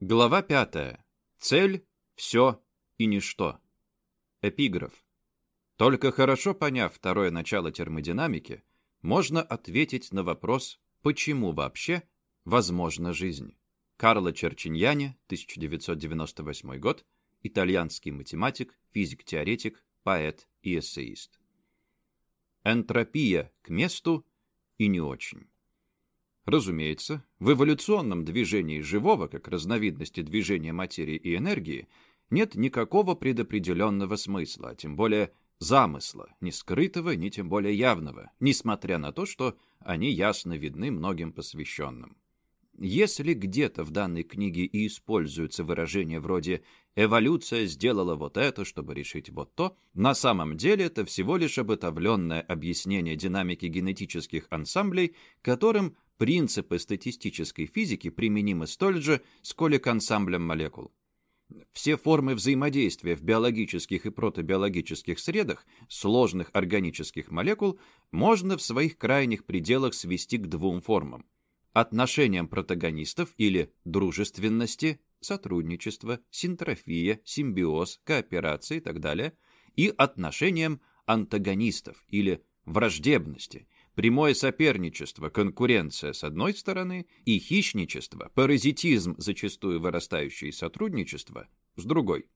Глава пятая. Цель, все и ничто. Эпиграф. Только хорошо поняв второе начало термодинамики, можно ответить на вопрос, почему вообще возможна жизнь. Карло Черчиньяне, 1998 год, итальянский математик, физик-теоретик, поэт и эссеист. Энтропия к месту и не очень. Разумеется, в эволюционном движении живого, как разновидности движения материи и энергии, нет никакого предопределенного смысла, а тем более замысла, ни скрытого, ни тем более явного, несмотря на то, что они ясно видны многим посвященным. Если где-то в данной книге и используются выражения вроде «эволюция сделала вот это, чтобы решить вот то», на самом деле это всего лишь обытовленное объяснение динамики генетических ансамблей, которым принципы статистической физики применимы столь же, сколь и к ансамблям молекул. Все формы взаимодействия в биологических и протобиологических средах сложных органических молекул можно в своих крайних пределах свести к двум формам. Отношениям протагонистов или дружественности, сотрудничество, синтрофия, симбиоз, кооперация и так далее, и отношениям антагонистов или враждебности, прямое соперничество, конкуренция с одной стороны и хищничество, паразитизм, зачастую вырастающий из сотрудничества, с другой.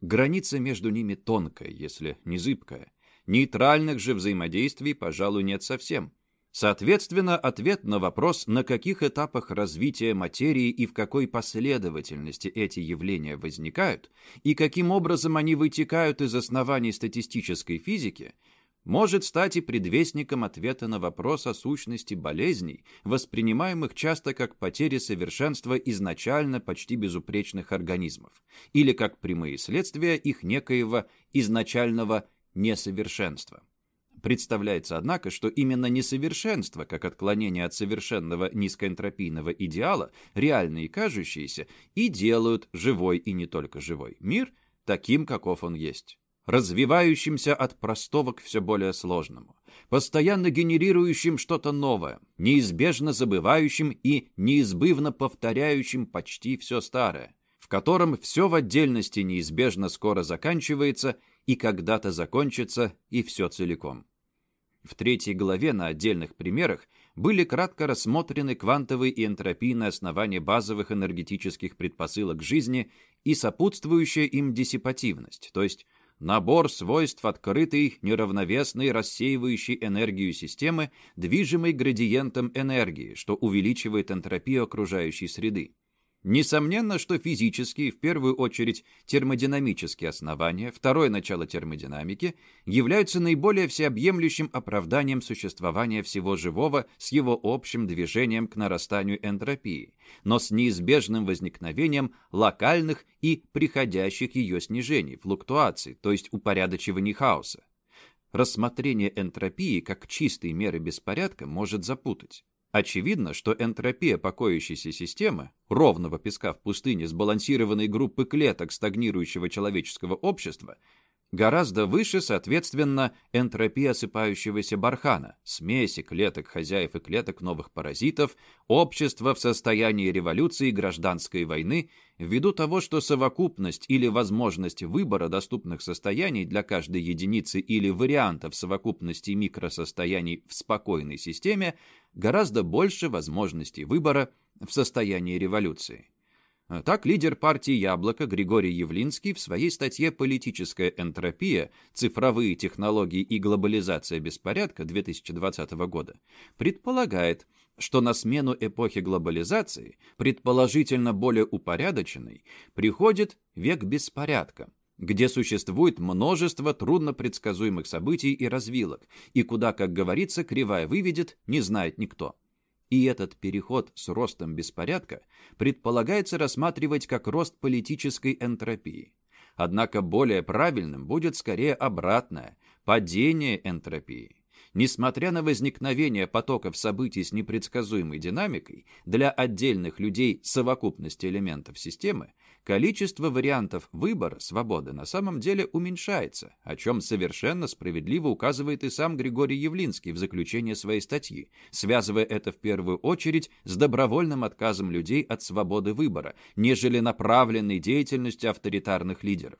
Граница между ними тонкая, если не зыбкая. Нейтральных же взаимодействий, пожалуй, нет совсем. Соответственно, ответ на вопрос, на каких этапах развития материи и в какой последовательности эти явления возникают, и каким образом они вытекают из оснований статистической физики – может стать и предвестником ответа на вопрос о сущности болезней, воспринимаемых часто как потери совершенства изначально почти безупречных организмов, или как прямые следствия их некоего изначального несовершенства. Представляется, однако, что именно несовершенство, как отклонение от совершенного низкоэнтропийного идеала, реальные и кажущиеся, и делают живой и не только живой мир таким, каков он есть развивающимся от простого к все более сложному, постоянно генерирующим что-то новое, неизбежно забывающим и неизбывно повторяющим почти все старое, в котором все в отдельности неизбежно скоро заканчивается и когда-то закончится и все целиком. В третьей главе на отдельных примерах были кратко рассмотрены квантовые и энтропийные основания базовых энергетических предпосылок жизни и сопутствующая им диссипативность, то есть набор свойств открытой, неравновесной, рассеивающей энергию системы, движимой градиентом энергии, что увеличивает энтропию окружающей среды. Несомненно, что физические, в первую очередь термодинамические основания, второе начало термодинамики, являются наиболее всеобъемлющим оправданием существования всего живого с его общим движением к нарастанию энтропии, но с неизбежным возникновением локальных и приходящих ее снижений, флуктуаций, то есть упорядочиваний хаоса. Рассмотрение энтропии как чистой меры беспорядка может запутать. Очевидно, что энтропия покоящейся системы, ровного песка в пустыне сбалансированной группы клеток стагнирующего человеческого общества, гораздо выше, соответственно, энтропия осыпающегося бархана, смеси клеток хозяев и клеток новых паразитов, общества в состоянии революции и гражданской войны, ввиду того, что совокупность или возможность выбора доступных состояний для каждой единицы или вариантов совокупности микросостояний в спокойной системе гораздо больше возможностей выбора в состоянии революции. Так лидер партии «Яблоко» Григорий Явлинский в своей статье «Политическая энтропия. Цифровые технологии и глобализация беспорядка» 2020 года предполагает, что на смену эпохи глобализации, предположительно более упорядоченной, приходит век беспорядка, где существует множество труднопредсказуемых событий и развилок, и куда, как говорится, кривая выведет, не знает никто. И этот переход с ростом беспорядка предполагается рассматривать как рост политической энтропии. Однако более правильным будет скорее обратное – падение энтропии. Несмотря на возникновение потоков событий с непредсказуемой динамикой, для отдельных людей совокупности элементов системы, количество вариантов выбора свободы на самом деле уменьшается, о чем совершенно справедливо указывает и сам Григорий Явлинский в заключении своей статьи, связывая это в первую очередь с добровольным отказом людей от свободы выбора, нежели направленной деятельностью авторитарных лидеров.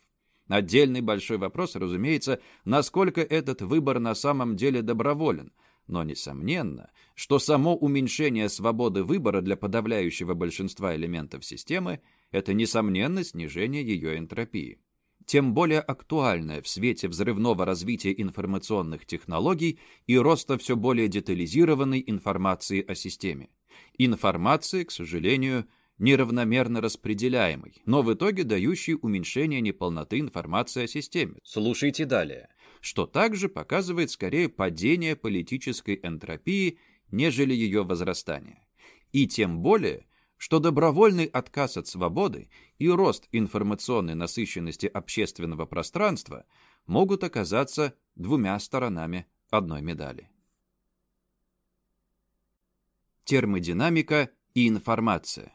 Отдельный большой вопрос, разумеется, насколько этот выбор на самом деле доброволен, но несомненно, что само уменьшение свободы выбора для подавляющего большинства элементов системы – это, несомненно, снижение ее энтропии. Тем более актуальное в свете взрывного развития информационных технологий и роста все более детализированной информации о системе. Информации, к сожалению, неравномерно распределяемый, но в итоге дающий уменьшение неполноты информации о системе. Слушайте далее. Что также показывает скорее падение политической энтропии, нежели ее возрастание. И тем более, что добровольный отказ от свободы и рост информационной насыщенности общественного пространства могут оказаться двумя сторонами одной медали. Термодинамика и информация.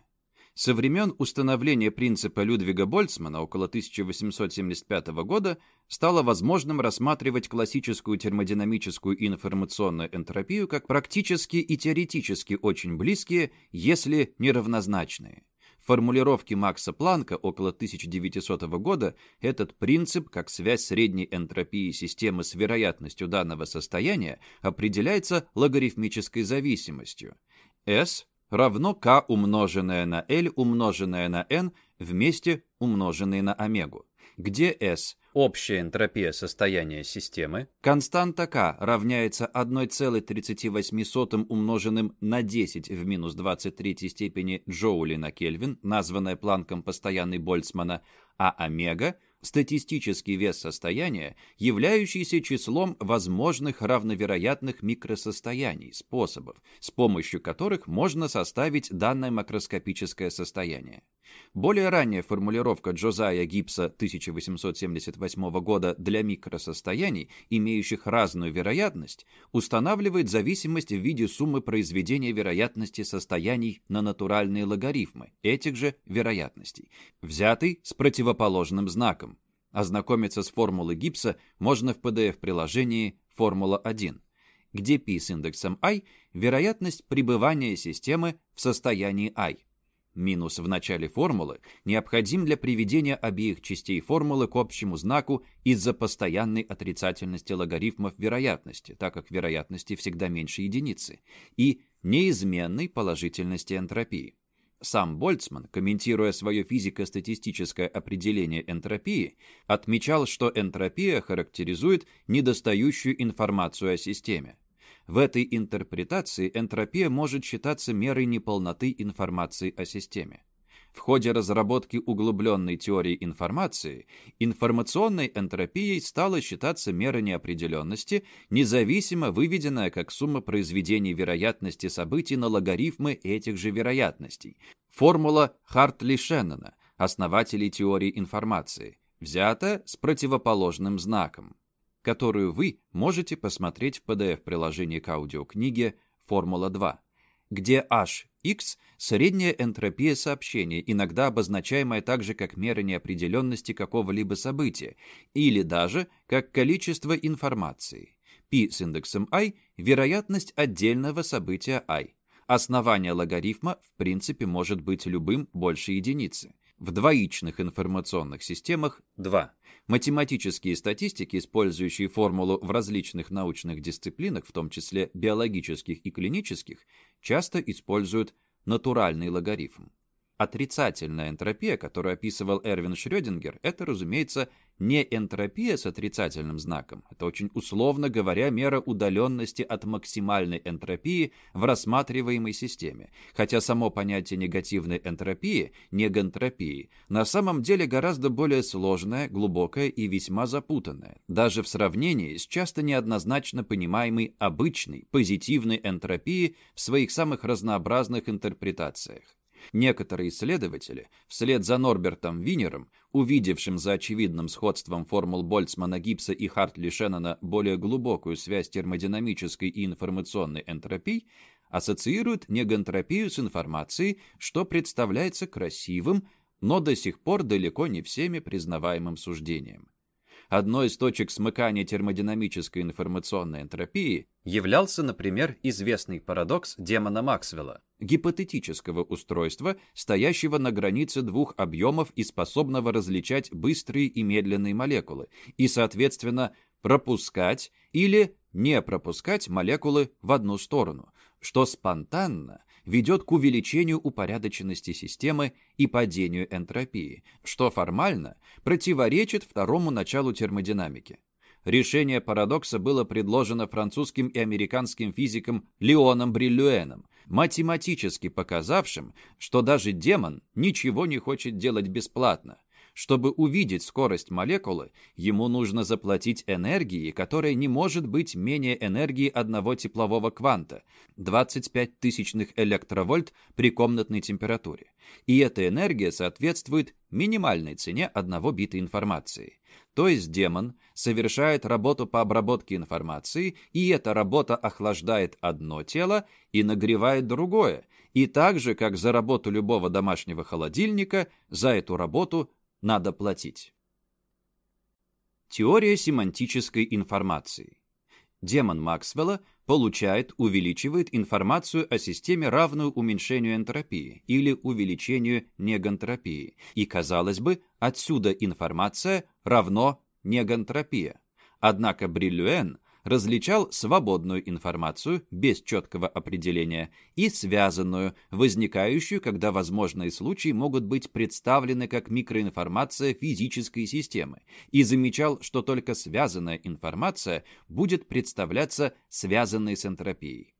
Со времен установления принципа Людвига Больцмана около 1875 года стало возможным рассматривать классическую термодинамическую информационную энтропию как практически и теоретически очень близкие, если не равнозначные. В формулировке Макса Планка около 1900 года этот принцип, как связь средней энтропии системы с вероятностью данного состояния, определяется логарифмической зависимостью. S равно k умноженное на L умноженное на n вместе умноженное на омегу, где S – общая энтропия состояния системы, константа k равняется 1,38 умноженным на 10 в минус 23 степени джоули на Кельвин, названная Планком постоянной Больцмана, а омега – статистический вес состояния, являющийся числом возможных равновероятных микросостояний, способов, с помощью которых можно составить данное макроскопическое состояние. Более ранняя формулировка Джозая Гибса 1878 года для микросостояний, имеющих разную вероятность, устанавливает зависимость в виде суммы произведения вероятности состояний на натуральные логарифмы этих же вероятностей, взятый с противоположным знаком. Ознакомиться с формулой Гибса можно в PDF-приложении «Формула-1», где π с индексом i – вероятность пребывания системы в состоянии i. Минус в начале формулы необходим для приведения обеих частей формулы к общему знаку из-за постоянной отрицательности логарифмов вероятности, так как вероятности всегда меньше единицы, и неизменной положительности энтропии. Сам Больцман, комментируя свое физико-статистическое определение энтропии, отмечал, что энтропия характеризует недостающую информацию о системе. В этой интерпретации энтропия может считаться мерой неполноты информации о системе. В ходе разработки углубленной теории информации информационной энтропией стала считаться мера неопределенности, независимо выведенная как сумма произведений вероятности событий на логарифмы этих же вероятностей. Формула Хартли-Шеннона, основателей теории информации, взята с противоположным знаком которую вы можете посмотреть в PDF-приложении к аудиокниге «Формула-2», где HX – средняя энтропия сообщения, иногда обозначаемая также как мера неопределенности какого-либо события, или даже как количество информации. P с индексом i – вероятность отдельного события i. Основание логарифма в принципе может быть любым больше единицы. В двоичных информационных системах – 2. Математические статистики, использующие формулу в различных научных дисциплинах, в том числе биологических и клинических, часто используют натуральный логарифм. Отрицательная энтропия, которую описывал Эрвин Шрёдингер, это, разумеется, не энтропия с отрицательным знаком. Это очень условно говоря мера удаленности от максимальной энтропии в рассматриваемой системе. Хотя само понятие негативной энтропии, негантропии, на самом деле гораздо более сложное, глубокое и весьма запутанное, даже в сравнении с часто неоднозначно понимаемой обычной, позитивной энтропией в своих самых разнообразных интерпретациях. Некоторые исследователи, вслед за Норбертом Винером, увидевшим за очевидным сходством формул Больцмана Гибса и Хартли Шеннона более глубокую связь термодинамической и информационной энтропий, ассоциируют негантропию с информацией, что представляется красивым, но до сих пор далеко не всеми признаваемым суждением. Одной из точек смыкания термодинамической информационной энтропии являлся, например, известный парадокс демона Максвелла, гипотетического устройства, стоящего на границе двух объемов и способного различать быстрые и медленные молекулы, и, соответственно, пропускать или не пропускать молекулы в одну сторону, что спонтанно ведет к увеличению упорядоченности системы и падению энтропии, что формально противоречит второму началу термодинамики. Решение парадокса было предложено французским и американским физиком Леоном Бриллюэном, математически показавшим, что даже демон ничего не хочет делать бесплатно, чтобы увидеть скорость молекулы, ему нужно заплатить энергии, которая не может быть менее энергии одного теплового кванта, 25 тысячных электровольт при комнатной температуре. И эта энергия соответствует минимальной цене одного бита информации. То есть демон совершает работу по обработке информации, и эта работа охлаждает одно тело и нагревает другое, и так же, как за работу любого домашнего холодильника, за эту работу надо платить. Теория семантической информации. Демон Максвелла получает, увеличивает информацию о системе, равную уменьшению энтропии или увеличению негантропии. И, казалось бы, отсюда информация равно негантропия. Однако Бриллюэн различал свободную информацию без четкого определения и связанную, возникающую, когда возможные случаи могут быть представлены как микроинформация физической системы, и замечал, что только связанная информация будет представляться связанной с энтропией.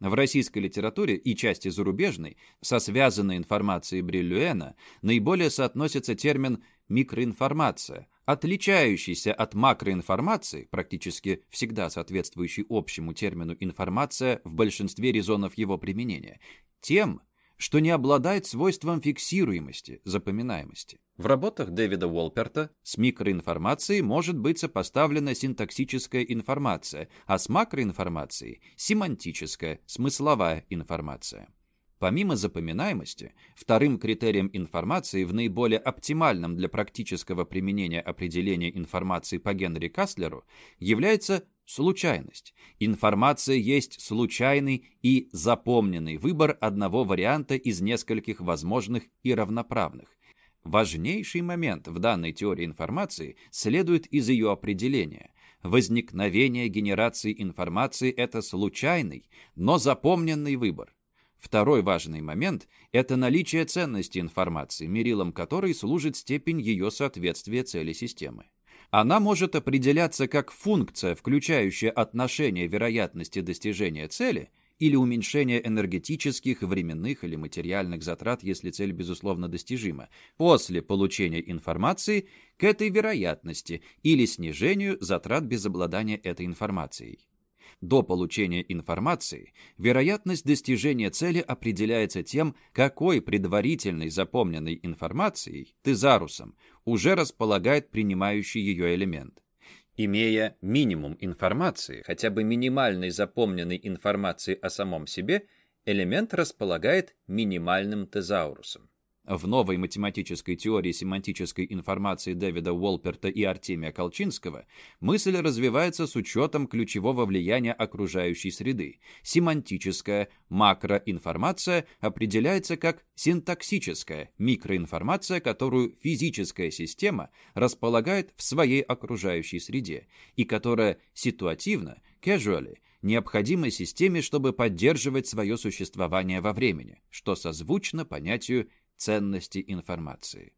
В российской литературе и части зарубежной со связанной информацией Бриллюэна наиболее соотносится термин «микроинформация», отличающийся от макроинформации, практически всегда соответствующий общему термину «информация» в большинстве резонов его применения, тем, что не обладает свойством фиксируемости, запоминаемости. В работах Дэвида Уолперта с микроинформацией может быть сопоставлена синтаксическая информация, а с макроинформацией – семантическая, смысловая информация. Помимо запоминаемости, вторым критерием информации в наиболее оптимальном для практического применения определения информации по Генри Каслеру является случайность. Информация есть случайный и запомненный выбор одного варианта из нескольких возможных и равноправных. Важнейший момент в данной теории информации следует из ее определения. Возникновение генерации информации – это случайный, но запомненный выбор. Второй важный момент – это наличие ценности информации, мерилом которой служит степень ее соответствия цели системы. Она может определяться как функция, включающая отношение вероятности достижения цели или уменьшение энергетических, временных или материальных затрат, если цель, безусловно, достижима, после получения информации к этой вероятности или снижению затрат без обладания этой информацией. До получения информации вероятность достижения цели определяется тем, какой предварительной запомненной информацией, тезарусом, уже располагает принимающий ее элемент. Имея минимум информации, хотя бы минимальной запомненной информации о самом себе, элемент располагает минимальным тезаурусом. В новой математической теории семантической информации Дэвида Уолперта и Артемия Колчинского мысль развивается с учетом ключевого влияния окружающей среды. Семантическая макроинформация определяется как синтаксическая микроинформация, которую физическая система располагает в своей окружающей среде и которая ситуативно, casually, необходима системе, чтобы поддерживать свое существование во времени, что созвучно понятию ценности информации.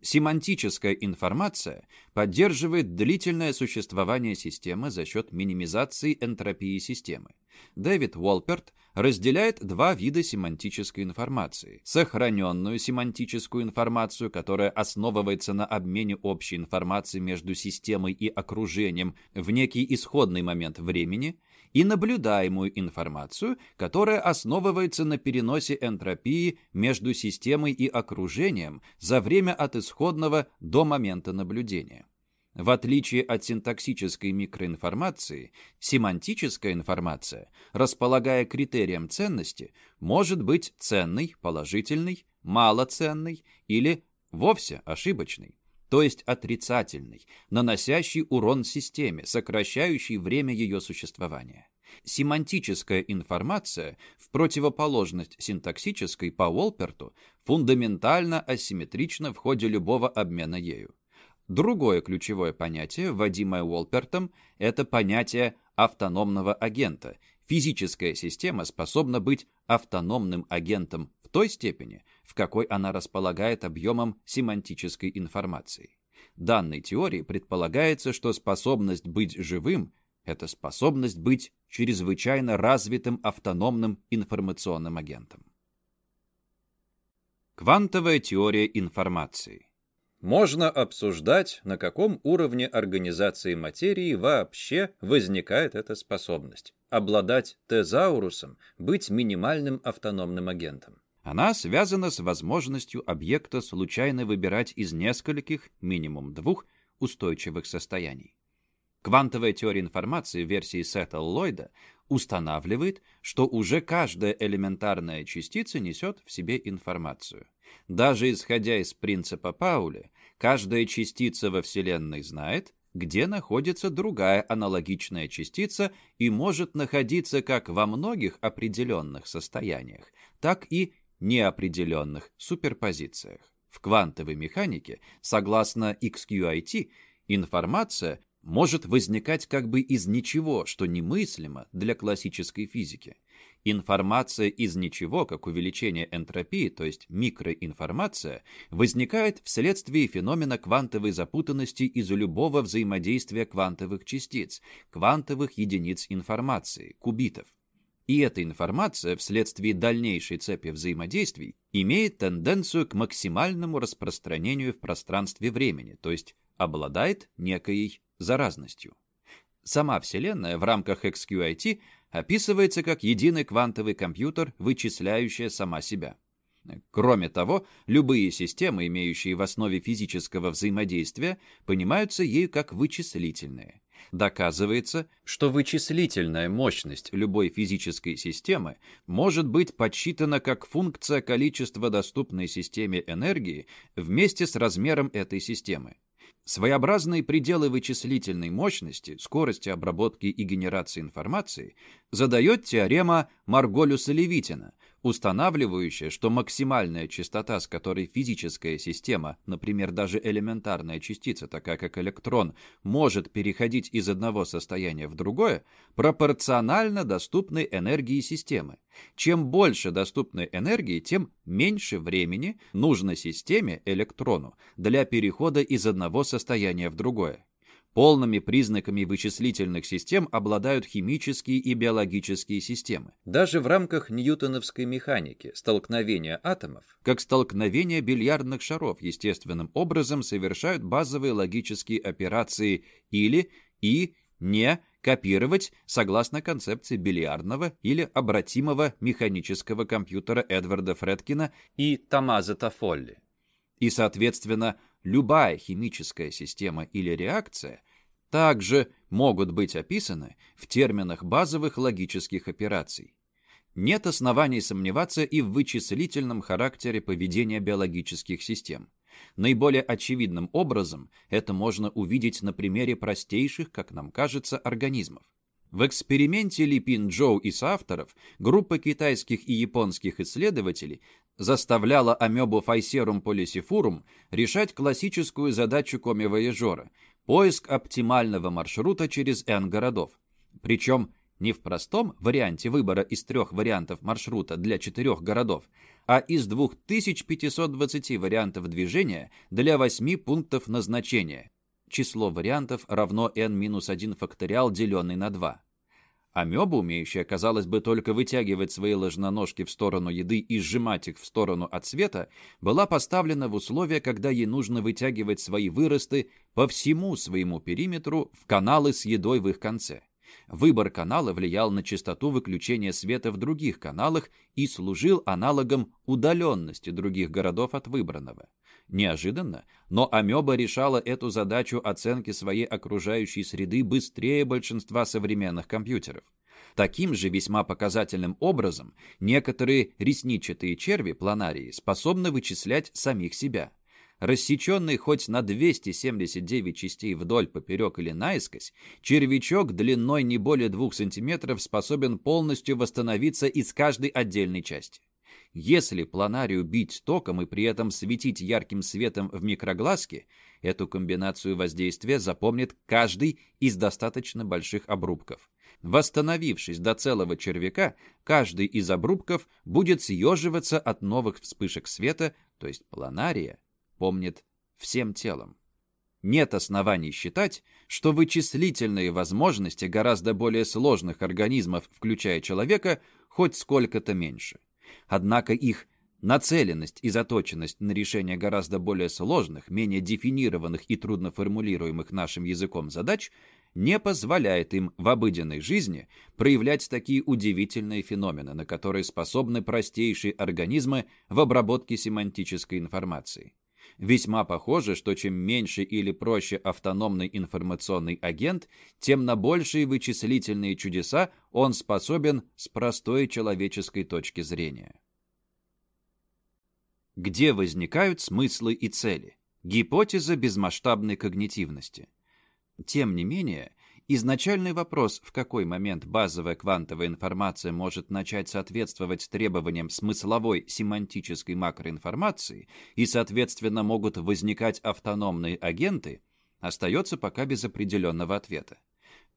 Семантическая информация поддерживает длительное существование системы за счет минимизации энтропии системы. Дэвид Уолперт разделяет два вида семантической информации. Сохраненную семантическую информацию, которая основывается на обмене общей информацией между системой и окружением в некий исходный момент времени, и наблюдаемую информацию, которая основывается на переносе энтропии между системой и окружением за время от исходного до момента наблюдения. В отличие от синтаксической микроинформации, семантическая информация, располагая критерием ценности, может быть ценной, положительной, малоценной или вовсе ошибочной, то есть отрицательной, наносящей урон системе, сокращающей время ее существования. Семантическая информация, в противоположность синтаксической по Уолперту, фундаментально асимметрична в ходе любого обмена ею. Другое ключевое понятие, вводимое Уолпертом, это понятие автономного агента. Физическая система способна быть автономным агентом в той степени, в какой она располагает объемом семантической информации. Данной теории предполагается, что способность быть живым – это способность быть чрезвычайно развитым автономным информационным агентом. Квантовая теория информации можно обсуждать, на каком уровне организации материи вообще возникает эта способность. Обладать тезаурусом, быть минимальным автономным агентом. Она связана с возможностью объекта случайно выбирать из нескольких, минимум двух, устойчивых состояний. Квантовая теория информации версии Сеттл Ллойда устанавливает, что уже каждая элементарная частица несет в себе информацию. Даже исходя из принципа Пауля, каждая частица во Вселенной знает, где находится другая аналогичная частица и может находиться как во многих определенных состояниях, так и неопределенных суперпозициях. В квантовой механике, согласно XQIT, информация может возникать как бы из ничего, что немыслимо для классической физики. Информация из ничего, как увеличение энтропии, то есть микроинформация, возникает вследствие феномена квантовой запутанности из любого взаимодействия квантовых частиц, квантовых единиц информации, кубитов. И эта информация вследствие дальнейшей цепи взаимодействий имеет тенденцию к максимальному распространению в пространстве времени, то есть обладает некой заразностью. Сама Вселенная в рамках XQIT описывается как единый квантовый компьютер, вычисляющая сама себя. Кроме того, любые системы, имеющие в основе физического взаимодействия, понимаются ею как вычислительные. Доказывается, что вычислительная мощность любой физической системы может быть подсчитана как функция количества доступной системе энергии вместе с размером этой системы. Своеобразные пределы вычислительной мощности, скорости обработки и генерации информации задает теорема Марголюса-Левитина, устанавливающая, что максимальная частота, с которой физическая система, например, даже элементарная частица, такая как электрон, может переходить из одного состояния в другое, пропорциональна доступной энергии системы. Чем больше доступной энергии, тем меньше времени нужно системе, электрону, для перехода из одного состояния в другое. Полными признаками вычислительных систем обладают химические и биологические системы. Даже в рамках ньютоновской механики столкновения атомов, как столкновение бильярдных шаров, естественным образом совершают базовые логические операции или и не копировать согласно концепции бильярдного или обратимого механического компьютера Эдварда Фредкина и Томазо Тафолли. И, соответственно, любая химическая система или реакция также могут быть описаны в терминах базовых логических операций. Нет оснований сомневаться и в вычислительном характере поведения биологических систем. Наиболее очевидным образом это можно увидеть на примере простейших, как нам кажется, организмов. В эксперименте Липин Джоу и соавторов группа китайских и японских исследователей заставляла амебу Файсерум полисифурум решать классическую задачу коми-вояжера – поиск оптимального маршрута через N городов. Причем не в простом варианте выбора из трех вариантов маршрута для четырех городов, а из 2520 вариантов движения для 8 пунктов назначения. Число вариантов равно n-1 факториал, деленный на 2. Амеба, умеющая, казалось бы, только вытягивать свои ложноножки в сторону еды и сжимать их в сторону от света, была поставлена в условия, когда ей нужно вытягивать свои выросты по всему своему периметру в каналы с едой в их конце. Выбор канала влиял на частоту выключения света в других каналах и служил аналогом удаленности других городов от выбранного. Неожиданно, но амеба решала эту задачу оценки своей окружающей среды быстрее большинства современных компьютеров. Таким же весьма показательным образом некоторые ресничатые черви планарии способны вычислять самих себя. Рассеченный хоть на 279 частей вдоль, поперек или наискось, червячок длиной не более 2 см способен полностью восстановиться из каждой отдельной части. Если планарию бить током и при этом светить ярким светом в микроглазки, эту комбинацию воздействия запомнит каждый из достаточно больших обрубков. Восстановившись до целого червяка, каждый из обрубков будет съеживаться от новых вспышек света, то есть планария помнит всем телом. Нет оснований считать, что вычислительные возможности гораздо более сложных организмов, включая человека, хоть сколько-то меньше. Однако их нацеленность и заточенность на решение гораздо более сложных, менее дефинированных и трудно формулируемых нашим языком задач не позволяет им в обыденной жизни проявлять такие удивительные феномены, на которые способны простейшие организмы в обработке семантической информации. Весьма похоже, что чем меньше или проще автономный информационный агент, тем на большие вычислительные чудеса он способен с простой человеческой точки зрения. Где возникают смыслы и цели? Гипотеза безмасштабной когнитивности. Тем не менее, Изначальный вопрос, в какой момент базовая квантовая информация может начать соответствовать требованиям смысловой семантической макроинформации и, соответственно, могут возникать автономные агенты, остается пока без определенного ответа.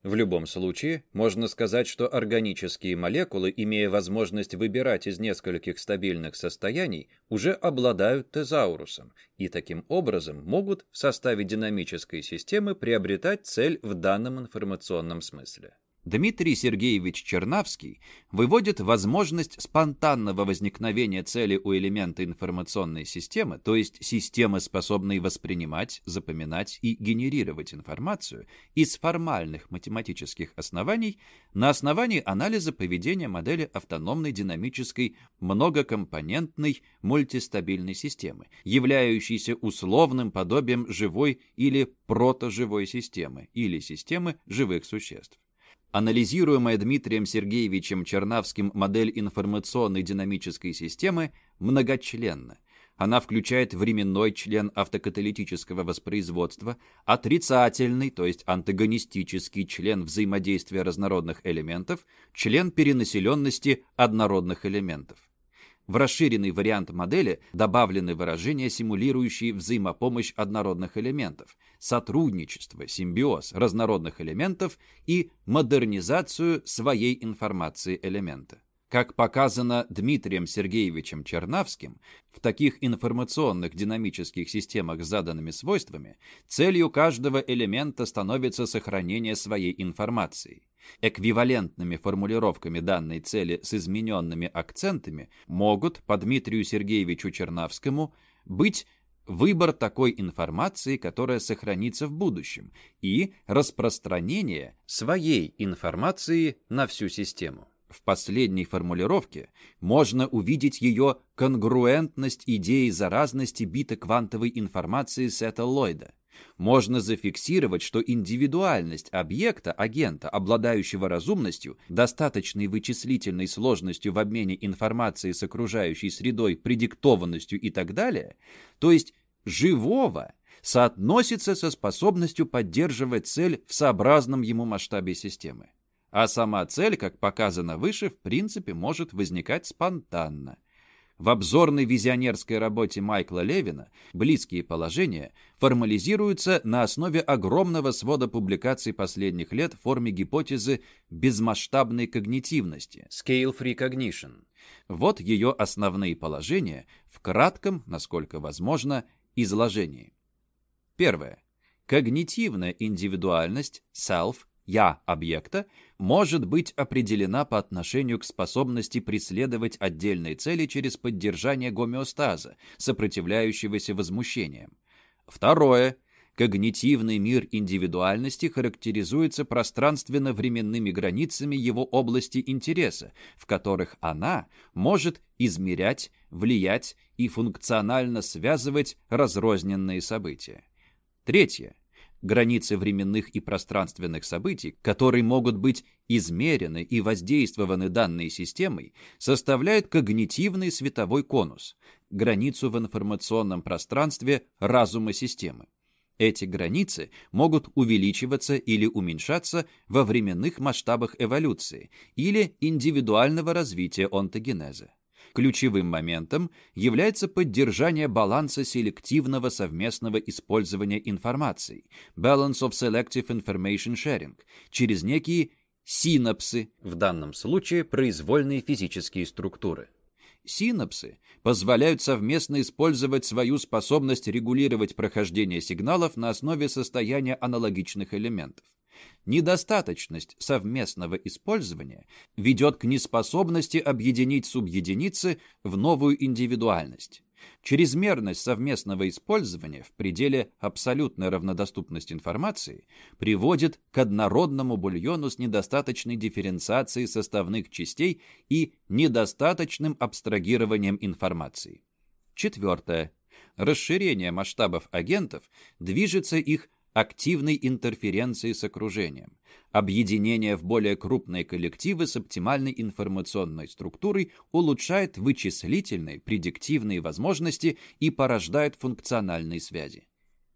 В любом случае, можно сказать, что органические молекулы, имея возможность выбирать из нескольких стабильных состояний, уже обладают тезаурусом и таким образом могут в составе динамической системы приобретать цель в данном информационном смысле. Дмитрий Сергеевич Чернавский выводит возможность спонтанного возникновения цели у элемента информационной системы, то есть системы, способной воспринимать, запоминать и генерировать информацию, из формальных математических оснований на основании анализа поведения модели автономной динамической многокомпонентной мультистабильной системы, являющейся условным подобием живой или протоживой системы или системы живых существ. Анализируемая Дмитрием Сергеевичем Чернавским модель информационной динамической системы многочленна. Она включает временной член автокаталитического воспроизводства, отрицательный, то есть антагонистический член взаимодействия разнородных элементов, член перенаселенности однородных элементов. В расширенный вариант модели добавлены выражения, симулирующие взаимопомощь однородных элементов, сотрудничество, симбиоз разнородных элементов и модернизацию своей информации элемента. Как показано Дмитрием Сергеевичем Чернавским, в таких информационных динамических системах с заданными свойствами целью каждого элемента становится сохранение своей информации. Эквивалентными формулировками данной цели с измененными акцентами могут по Дмитрию Сергеевичу Чернавскому быть выбор такой информации, которая сохранится в будущем, и распространение своей информации на всю систему. В последней формулировке можно увидеть ее конгруентность идеи заразности бита-квантовой информации Сета Ллойда можно зафиксировать, что индивидуальность объекта, агента, обладающего разумностью, достаточной вычислительной сложностью в обмене информацией с окружающей средой, предиктованностью и так далее, то есть живого, соотносится со способностью поддерживать цель в сообразном ему масштабе системы. А сама цель, как показано выше, в принципе может возникать спонтанно. В обзорной визионерской работе Майкла Левина близкие положения формализируются на основе огромного свода публикаций последних лет в форме гипотезы безмасштабной когнитивности Scale Free Cognition. Вот ее основные положения в кратком, насколько возможно, изложении. Первое. Когнитивная индивидуальность, self, «я» объекта может быть определена по отношению к способности преследовать отдельные цели через поддержание гомеостаза, сопротивляющегося возмущениям. Второе. Когнитивный мир индивидуальности характеризуется пространственно-временными границами его области интереса, в которых она может измерять, влиять и функционально связывать разрозненные события. Третье. Границы временных и пространственных событий, которые могут быть измерены и воздействованы данной системой, составляют когнитивный световой конус, границу в информационном пространстве разума системы. Эти границы могут увеличиваться или уменьшаться во временных масштабах эволюции или индивидуального развития онтогенеза. Ключевым моментом является поддержание баланса селективного совместного использования информации Balance of Selective Information Sharing через некие синапсы, в данном случае произвольные физические структуры. Синапсы позволяют совместно использовать свою способность регулировать прохождение сигналов на основе состояния аналогичных элементов. Недостаточность совместного использования ведет к неспособности объединить субъединицы в новую индивидуальность. Чрезмерность совместного использования в пределе абсолютной равнодоступности информации приводит к однородному бульону с недостаточной дифференциацией составных частей и недостаточным абстрагированием информации. Четвертое. Расширение масштабов агентов движется их активной интерференции с окружением, объединение в более крупные коллективы с оптимальной информационной структурой улучшает вычислительные, предиктивные возможности и порождает функциональные связи.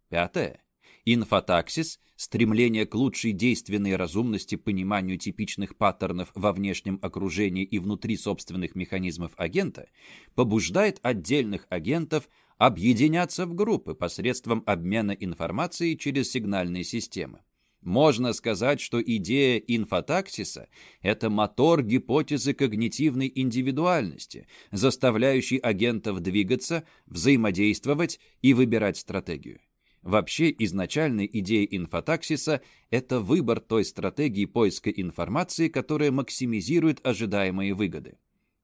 Пятое. Инфотаксис, стремление к лучшей действенной разумности пониманию типичных паттернов во внешнем окружении и внутри собственных механизмов агента, побуждает отдельных агентов объединяться в группы посредством обмена информацией через сигнальные системы. Можно сказать, что идея инфотаксиса – это мотор гипотезы когнитивной индивидуальности, заставляющий агентов двигаться, взаимодействовать и выбирать стратегию. Вообще, изначальной идеей инфотаксиса – это выбор той стратегии поиска информации, которая максимизирует ожидаемые выгоды.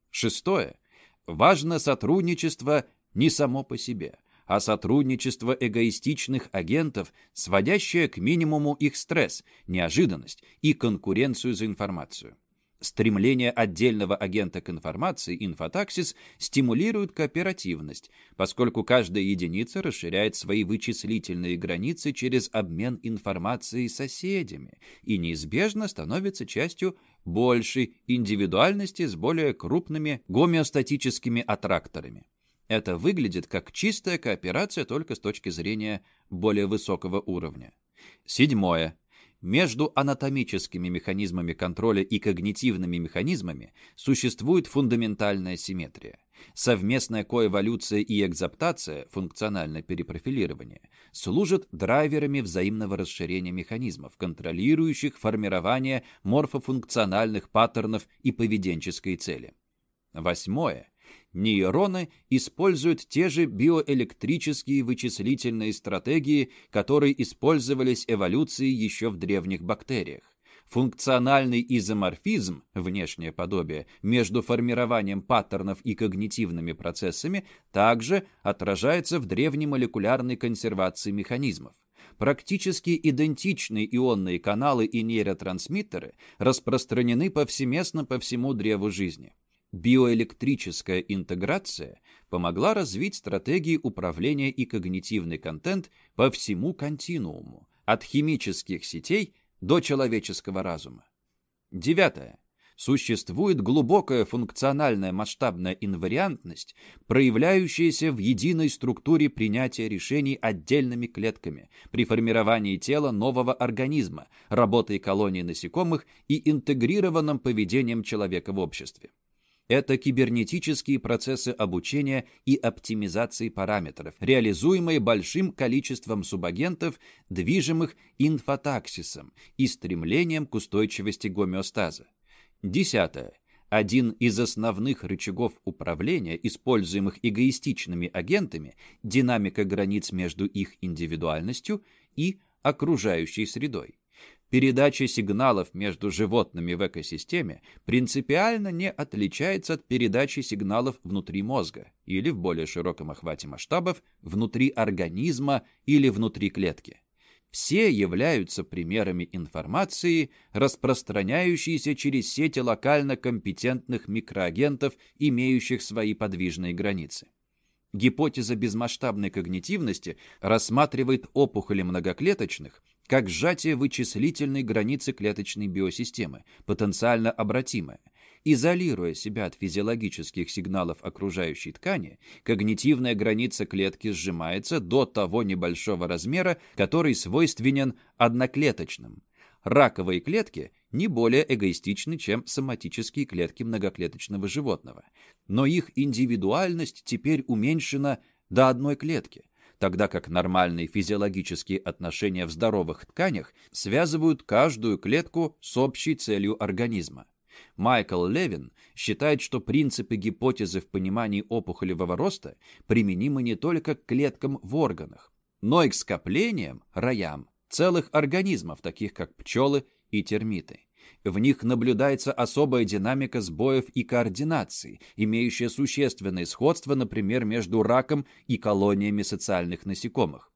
Шестое. Важно сотрудничество не само по себе, а сотрудничество эгоистичных агентов, сводящее к минимуму их стресс, неожиданность и конкуренцию за информацию. Стремление отдельного агента к информации, инфотаксис, стимулирует кооперативность, поскольку каждая единица расширяет свои вычислительные границы через обмен информацией с соседями и неизбежно становится частью большей индивидуальности с более крупными гомеостатическими аттракторами. Это выглядит как чистая кооперация только с точки зрения более высокого уровня. Седьмое. Между анатомическими механизмами контроля и когнитивными механизмами существует фундаментальная симметрия. Совместная коэволюция и экзаптация, функциональное перепрофилирование, служат драйверами взаимного расширения механизмов, контролирующих формирование морфофункциональных паттернов и поведенческой цели. Восьмое. Нейроны используют те же биоэлектрические вычислительные стратегии, которые использовались эволюцией еще в древних бактериях. Функциональный изоморфизм, внешнее подобие, между формированием паттернов и когнитивными процессами также отражается в древней молекулярной консервации механизмов. Практически идентичные ионные каналы и нейротрансмиттеры распространены повсеместно по всему древу жизни. Биоэлектрическая интеграция помогла развить стратегии управления и когнитивный контент по всему континууму, от химических сетей до человеческого разума. Девятое. Существует глубокая функциональная масштабная инвариантность, проявляющаяся в единой структуре принятия решений отдельными клетками при формировании тела нового организма, работой колонии насекомых и интегрированным поведением человека в обществе. Это кибернетические процессы обучения и оптимизации параметров, реализуемые большим количеством субагентов, движимых инфотаксисом и стремлением к устойчивости гомеостаза. Десятое. Один из основных рычагов управления, используемых эгоистичными агентами, динамика границ между их индивидуальностью и окружающей средой. Передача сигналов между животными в экосистеме принципиально не отличается от передачи сигналов внутри мозга или в более широком охвате масштабов внутри организма или внутри клетки. все являются примерами информации, распространяющейся через сети локально компетентных микроагентов, имеющих свои подвижные границы. Гипотеза безмасштабной когнитивности рассматривает опухоли многоклеточных как сжатие вычислительной границы клеточной биосистемы, потенциально обратимое. Изолируя себя от физиологических сигналов окружающей ткани, когнитивная граница клетки сжимается до того небольшого размера, который свойственен одноклеточным. Раковые клетки не более эгоистичны, чем соматические клетки многоклеточного животного. Но их индивидуальность теперь уменьшена до одной клетки, тогда как нормальные физиологические отношения в здоровых тканях связывают каждую клетку с общей целью организма. Майкл Левин считает, что принципы гипотезы в понимании опухолевого роста применимы не только к клеткам в органах, но и к скоплениям, роям, целых организмов, таких как пчелы и термиты. В них наблюдается особая динамика сбоев и координации, имеющая существенное сходство, например, между раком и колониями социальных насекомых.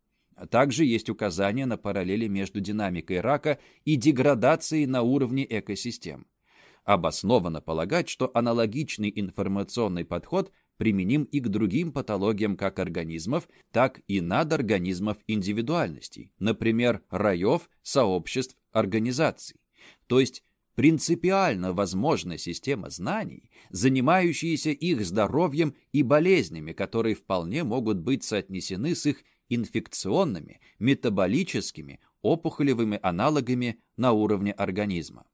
Также есть указания на параллели между динамикой рака и деградацией на уровне экосистем. Обоснованно полагать, что аналогичный информационный подход применим и к другим патологиям как организмов, так и надорганизмов индивидуальностей, например, раев, сообществ, организаций. То есть принципиально возможна система знаний, занимающаяся их здоровьем и болезнями, которые вполне могут быть соотнесены с их инфекционными, метаболическими, опухолевыми аналогами на уровне организма.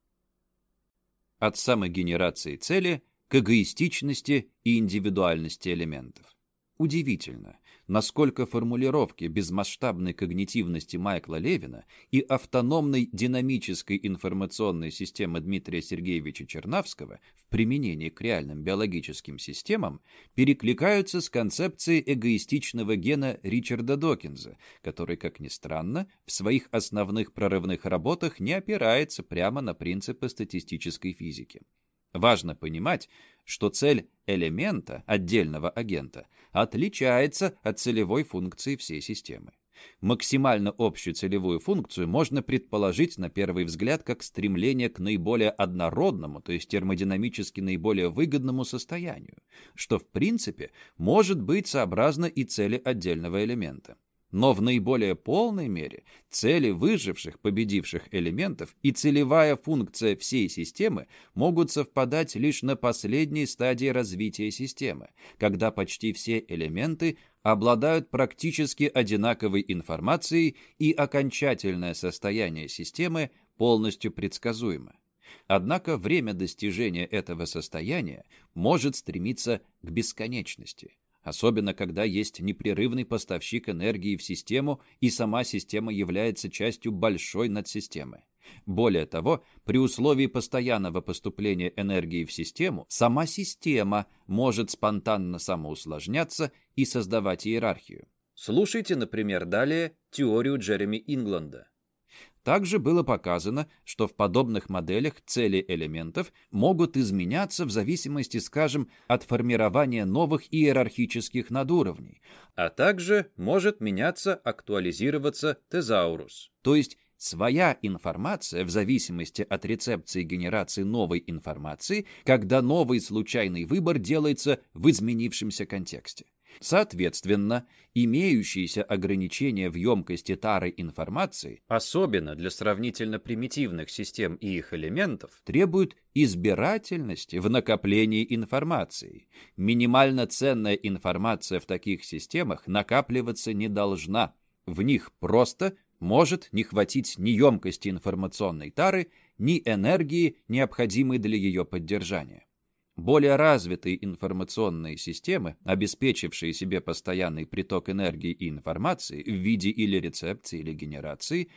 От самогенерации цели к эгоистичности и индивидуальности элементов. Удивительно, насколько формулировки безмасштабной когнитивности Майкла Левина и автономной динамической информационной системы Дмитрия Сергеевича Чернавского в применении к реальным биологическим системам перекликаются с концепцией эгоистичного гена Ричарда Докинза, который, как ни странно, в своих основных прорывных работах не опирается прямо на принципы статистической физики. Важно понимать, что цель элемента отдельного агента отличается от целевой функции всей системы. Максимально общую целевую функцию можно предположить на первый взгляд как стремление к наиболее однородному, то есть термодинамически наиболее выгодному состоянию, что в принципе может быть сообразно и цели отдельного элемента. Но в наиболее полной мере цели выживших, победивших элементов и целевая функция всей системы могут совпадать лишь на последней стадии развития системы, когда почти все элементы обладают практически одинаковой информацией и окончательное состояние системы полностью предсказуемо. Однако время достижения этого состояния может стремиться к бесконечности особенно когда есть непрерывный поставщик энергии в систему и сама система является частью большой надсистемы. Более того, при условии постоянного поступления энергии в систему, сама система может спонтанно самоусложняться и создавать иерархию. Слушайте, например, далее теорию Джереми Ингланда. Также было показано, что в подобных моделях цели элементов могут изменяться в зависимости, скажем, от формирования новых иерархических надуровней, а также может меняться, актуализироваться тезаурус, то есть своя информация в зависимости от рецепции генерации новой информации, когда новый случайный выбор делается в изменившемся контексте. Соответственно, имеющиеся ограничения в емкости тары информации, особенно для сравнительно примитивных систем и их элементов, требуют избирательности в накоплении информации. Минимально ценная информация в таких системах накапливаться не должна. В них просто может не хватить ни емкости информационной тары, ни энергии, необходимой для ее поддержания. Более развитые информационные системы, обеспечившие себе постоянный приток энергии и информации в виде или рецепции, или генерации,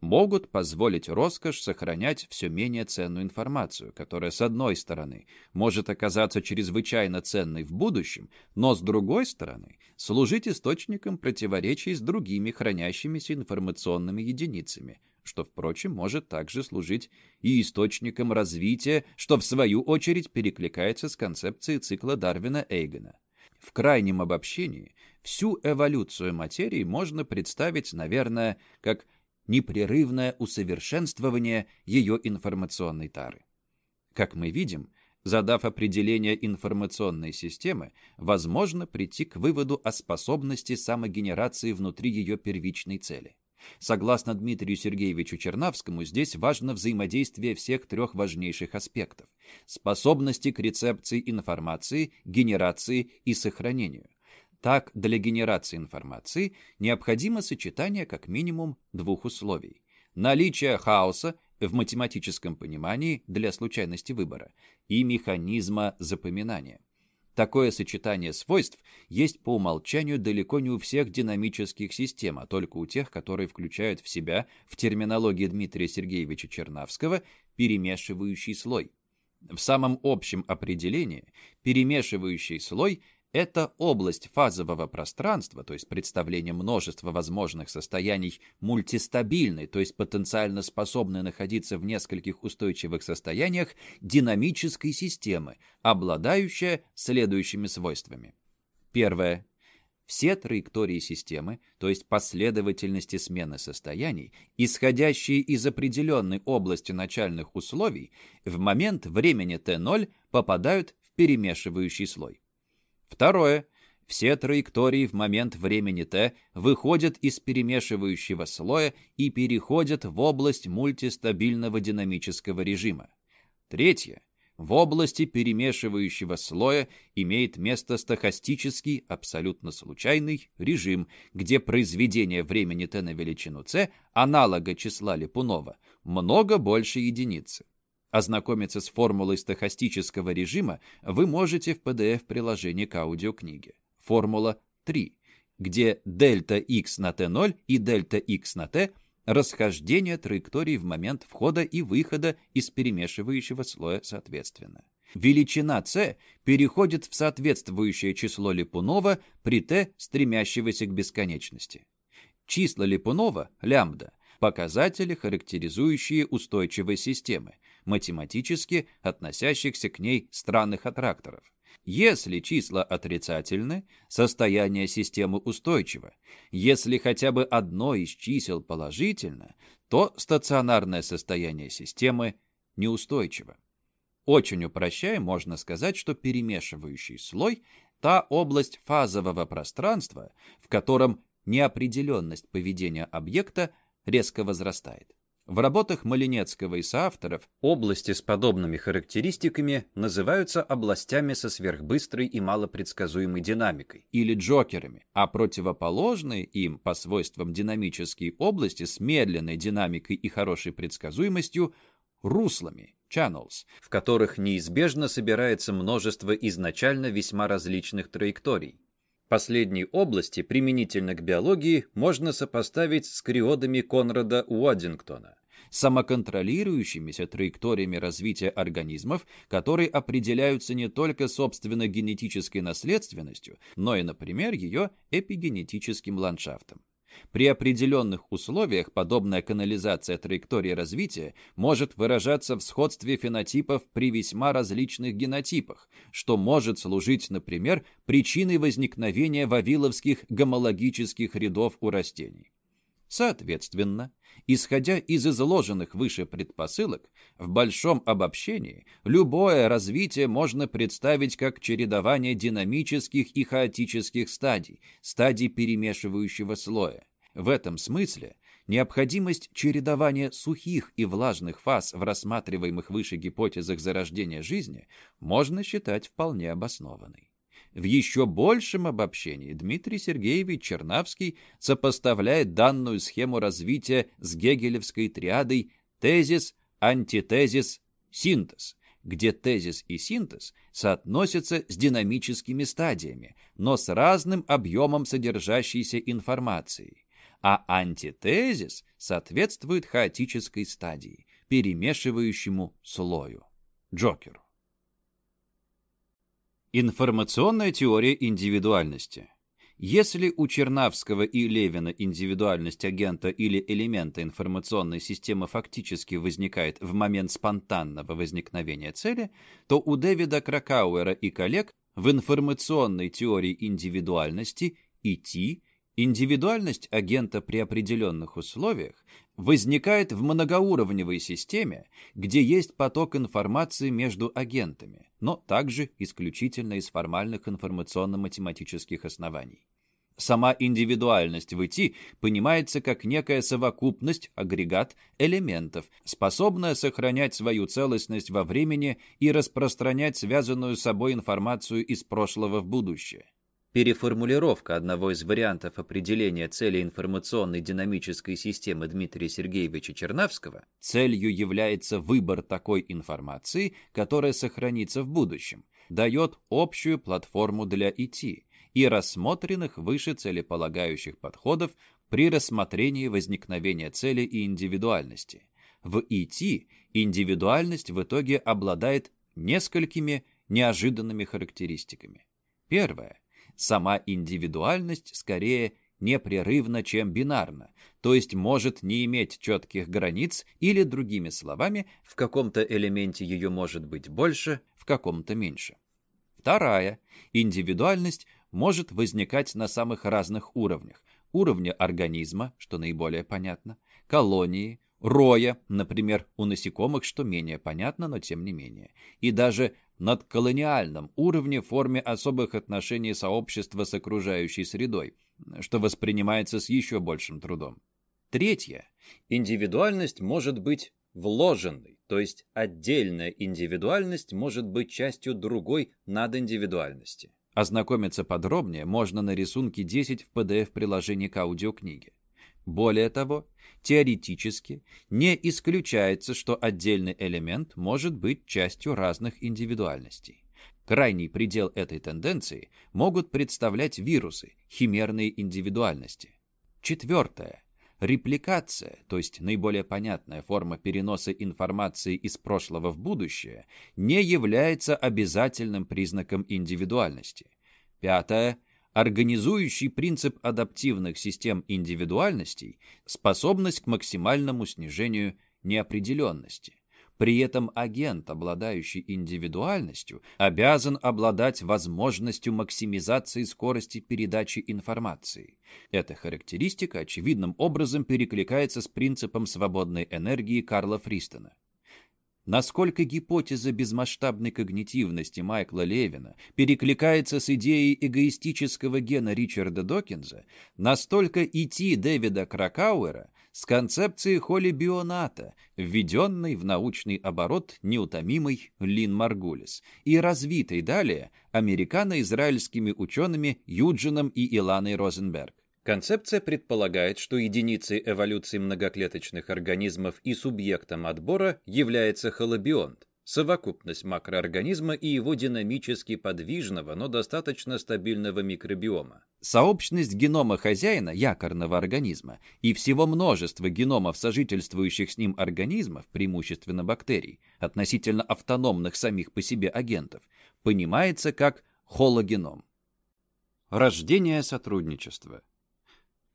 могут позволить роскошь сохранять все менее ценную информацию, которая, с одной стороны, может оказаться чрезвычайно ценной в будущем, но, с другой стороны, служить источником противоречий с другими хранящимися информационными единицами, что, впрочем, может также служить и источником развития, что, в свою очередь, перекликается с концепцией цикла Дарвина-Эйгена. В крайнем обобщении, всю эволюцию материи можно представить, наверное, как непрерывное усовершенствование ее информационной тары. Как мы видим, задав определение информационной системы, возможно прийти к выводу о способности самогенерации внутри ее первичной цели. Согласно Дмитрию Сергеевичу Чернавскому, здесь важно взаимодействие всех трех важнейших аспектов – способности к рецепции информации, генерации и сохранению. Так, для генерации информации необходимо сочетание как минимум двух условий. Наличие хаоса в математическом понимании для случайности выбора и механизма запоминания. Такое сочетание свойств есть по умолчанию далеко не у всех динамических систем, а только у тех, которые включают в себя, в терминологии Дмитрия Сергеевича Чернавского, перемешивающий слой. В самом общем определении перемешивающий слой это область фазового пространства, то есть представление множества возможных состояний мультистабильной, то есть потенциально способной находиться в нескольких устойчивых состояниях динамической системы, обладающая следующими свойствами. Первое. Все траектории системы, то есть последовательности смены состояний, исходящие из определенной области начальных условий, в момент времени t0 попадают в перемешивающий слой. Второе. Все траектории в момент времени t выходят из перемешивающего слоя и переходят в область мультистабильного динамического режима. Третье. В области перемешивающего слоя имеет место стохастический, абсолютно случайный режим, где произведение времени t на величину c, аналога числа Липунова, много больше единицы. Ознакомиться с формулой стохастического режима вы можете в PDF-приложении к аудиокниге. Формула 3, где дельта x на t0 и дельта x на t – расхождение траекторий в момент входа и выхода из перемешивающего слоя соответственно. Величина c переходит в соответствующее число Липунова при t, стремящегося к бесконечности. Числа Липунова, лямбда, показатели, характеризующие устойчивые системы, математически относящихся к ней странных аттракторов. Если числа отрицательны, состояние системы устойчиво. Если хотя бы одно из чисел положительно, то стационарное состояние системы неустойчиво. Очень упрощая, можно сказать, что перемешивающий слой – та область фазового пространства, в котором неопределенность поведения объекта резко возрастает. В работах Малинецкого и соавторов области с подобными характеристиками называются областями со сверхбыстрой и малопредсказуемой динамикой, или джокерами, а противоположные им по свойствам динамические области с медленной динамикой и хорошей предсказуемостью – руслами, channels, в которых неизбежно собирается множество изначально весьма различных траекторий. Последние области, применительно к биологии, можно сопоставить с криодами Конрада Уоддингтона, самоконтролирующимися траекториями развития организмов, которые определяются не только собственно генетической наследственностью, но и, например, ее эпигенетическим ландшафтом. При определенных условиях подобная канализация траектории развития может выражаться в сходстве фенотипов при весьма различных генотипах, что может служить, например, причиной возникновения вавиловских гомологических рядов у растений. Соответственно, исходя из изложенных выше предпосылок, в большом обобщении любое развитие можно представить как чередование динамических и хаотических стадий, стадий перемешивающего слоя. В этом смысле необходимость чередования сухих и влажных фаз в рассматриваемых выше гипотезах зарождения жизни можно считать вполне обоснованной. В еще большем обобщении Дмитрий Сергеевич Чернавский сопоставляет данную схему развития с гегелевской триадой тезис, антитезис, синтез, где тезис и синтез соотносятся с динамическими стадиями, но с разным объемом содержащейся информации, а антитезис соответствует хаотической стадии, перемешивающему слою, Джокеру. Информационная теория индивидуальности. Если у Чернавского и Левина индивидуальность агента или элемента информационной системы фактически возникает в момент спонтанного возникновения цели, то у Дэвида Кракауэра и коллег в информационной теории индивидуальности ИТ Индивидуальность агента при определенных условиях возникает в многоуровневой системе, где есть поток информации между агентами, но также исключительно из формальных информационно-математических оснований. Сама индивидуальность в ИТ понимается как некая совокупность, агрегат элементов, способная сохранять свою целостность во времени и распространять связанную с собой информацию из прошлого в будущее. Переформулировка одного из вариантов определения цели информационной динамической системы Дмитрия Сергеевича Чернавского целью является выбор такой информации, которая сохранится в будущем, дает общую платформу для ИТ и рассмотренных выше целеполагающих подходов при рассмотрении возникновения цели и индивидуальности. В ИТ индивидуальность в итоге обладает несколькими неожиданными характеристиками. Первое – Сама индивидуальность скорее непрерывна, чем бинарна, то есть может не иметь четких границ или, другими словами, в каком-то элементе ее может быть больше, в каком-то меньше. Вторая. Индивидуальность может возникать на самых разных уровнях. Уровня организма, что наиболее понятно, колонии, роя, например, у насекомых, что менее понятно, но тем не менее, и даже надколониальном уровне в форме особых отношений сообщества с окружающей средой, что воспринимается с еще большим трудом. Третье. Индивидуальность может быть вложенной, то есть отдельная индивидуальность может быть частью другой надиндивидуальности. Ознакомиться подробнее можно на рисунке 10 в PDF-приложении к аудиокниге. Более того, теоретически не исключается, что отдельный элемент может быть частью разных индивидуальностей. Крайний предел этой тенденции могут представлять вирусы, химерные индивидуальности. Четвертое. Репликация, то есть наиболее понятная форма переноса информации из прошлого в будущее, не является обязательным признаком индивидуальности. Пятое организующий принцип адаптивных систем индивидуальностей способность к максимальному снижению неопределенности. При этом агент, обладающий индивидуальностью, обязан обладать возможностью максимизации скорости передачи информации. Эта характеристика очевидным образом перекликается с принципом свободной энергии Карла Фристона. Насколько гипотеза безмасштабной когнитивности Майкла Левина перекликается с идеей эгоистического гена Ричарда Докинза, настолько идти Дэвида Кракауэра с концепцией холибионата, введенной в научный оборот неутомимой Лин Маргулис и развитой далее американо-израильскими учеными Юджином и Иланой Розенберг. Концепция предполагает, что единицей эволюции многоклеточных организмов и субъектом отбора является холобионт, совокупность макроорганизма и его динамически подвижного, но достаточно стабильного микробиома. Сообщность генома хозяина, якорного организма, и всего множества геномов сожительствующих с ним организмов, преимущественно бактерий, относительно автономных самих по себе агентов, понимается как хологеном. Рождение сотрудничества.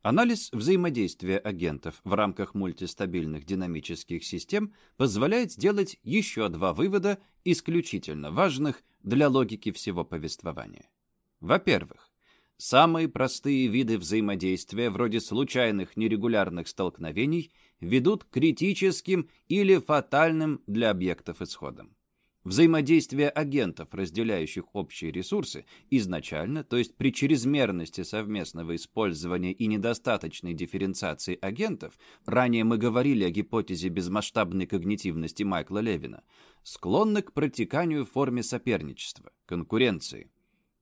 Анализ взаимодействия агентов в рамках мультистабильных динамических систем позволяет сделать еще два вывода, исключительно важных для логики всего повествования. Во-первых, самые простые виды взаимодействия, вроде случайных нерегулярных столкновений, ведут к критическим или фатальным для объектов исходам. Взаимодействие агентов, разделяющих общие ресурсы, изначально, то есть при чрезмерности совместного использования и недостаточной дифференциации агентов, ранее мы говорили о гипотезе безмасштабной когнитивности Майкла Левина, склонны к протеканию в форме соперничества, конкуренции.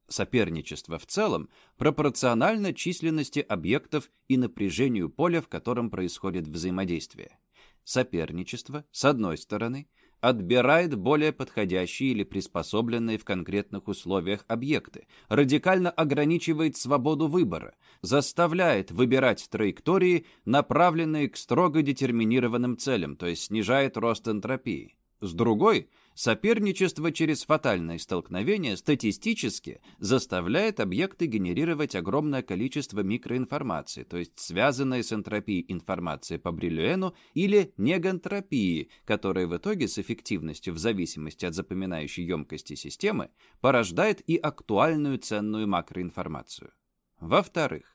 Соперничество в целом пропорционально численности объектов и напряжению поля, в котором происходит взаимодействие. Соперничество, с одной стороны – отбирает более подходящие или приспособленные в конкретных условиях объекты, радикально ограничивает свободу выбора, заставляет выбирать траектории, направленные к строго детерминированным целям, то есть снижает рост энтропии. С другой – Соперничество через фатальные столкновения статистически заставляет объекты генерировать огромное количество микроинформации, то есть связанной с энтропией информации по Бриллиену или негантропии, которая в итоге с эффективностью в зависимости от запоминающей емкости системы порождает и актуальную ценную макроинформацию. Во-вторых,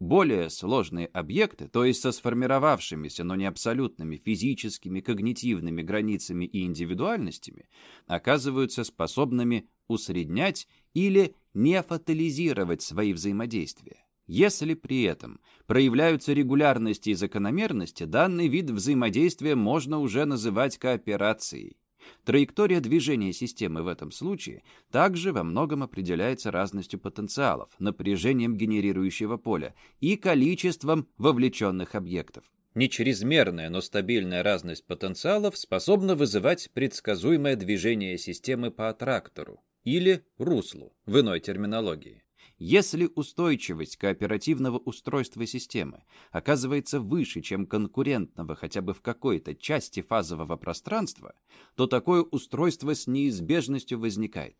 более сложные объекты, то есть со сформировавшимися, но не абсолютными физическими, когнитивными границами и индивидуальностями, оказываются способными усреднять или не фатализировать свои взаимодействия. Если при этом проявляются регулярности и закономерности, данный вид взаимодействия можно уже называть кооперацией. Траектория движения системы в этом случае также во многом определяется разностью потенциалов, напряжением генерирующего поля и количеством вовлеченных объектов. Не чрезмерная, но стабильная разность потенциалов способна вызывать предсказуемое движение системы по аттрактору или руслу в иной терминологии. Если устойчивость кооперативного устройства системы оказывается выше, чем конкурентного хотя бы в какой-то части фазового пространства, то такое устройство с неизбежностью возникает.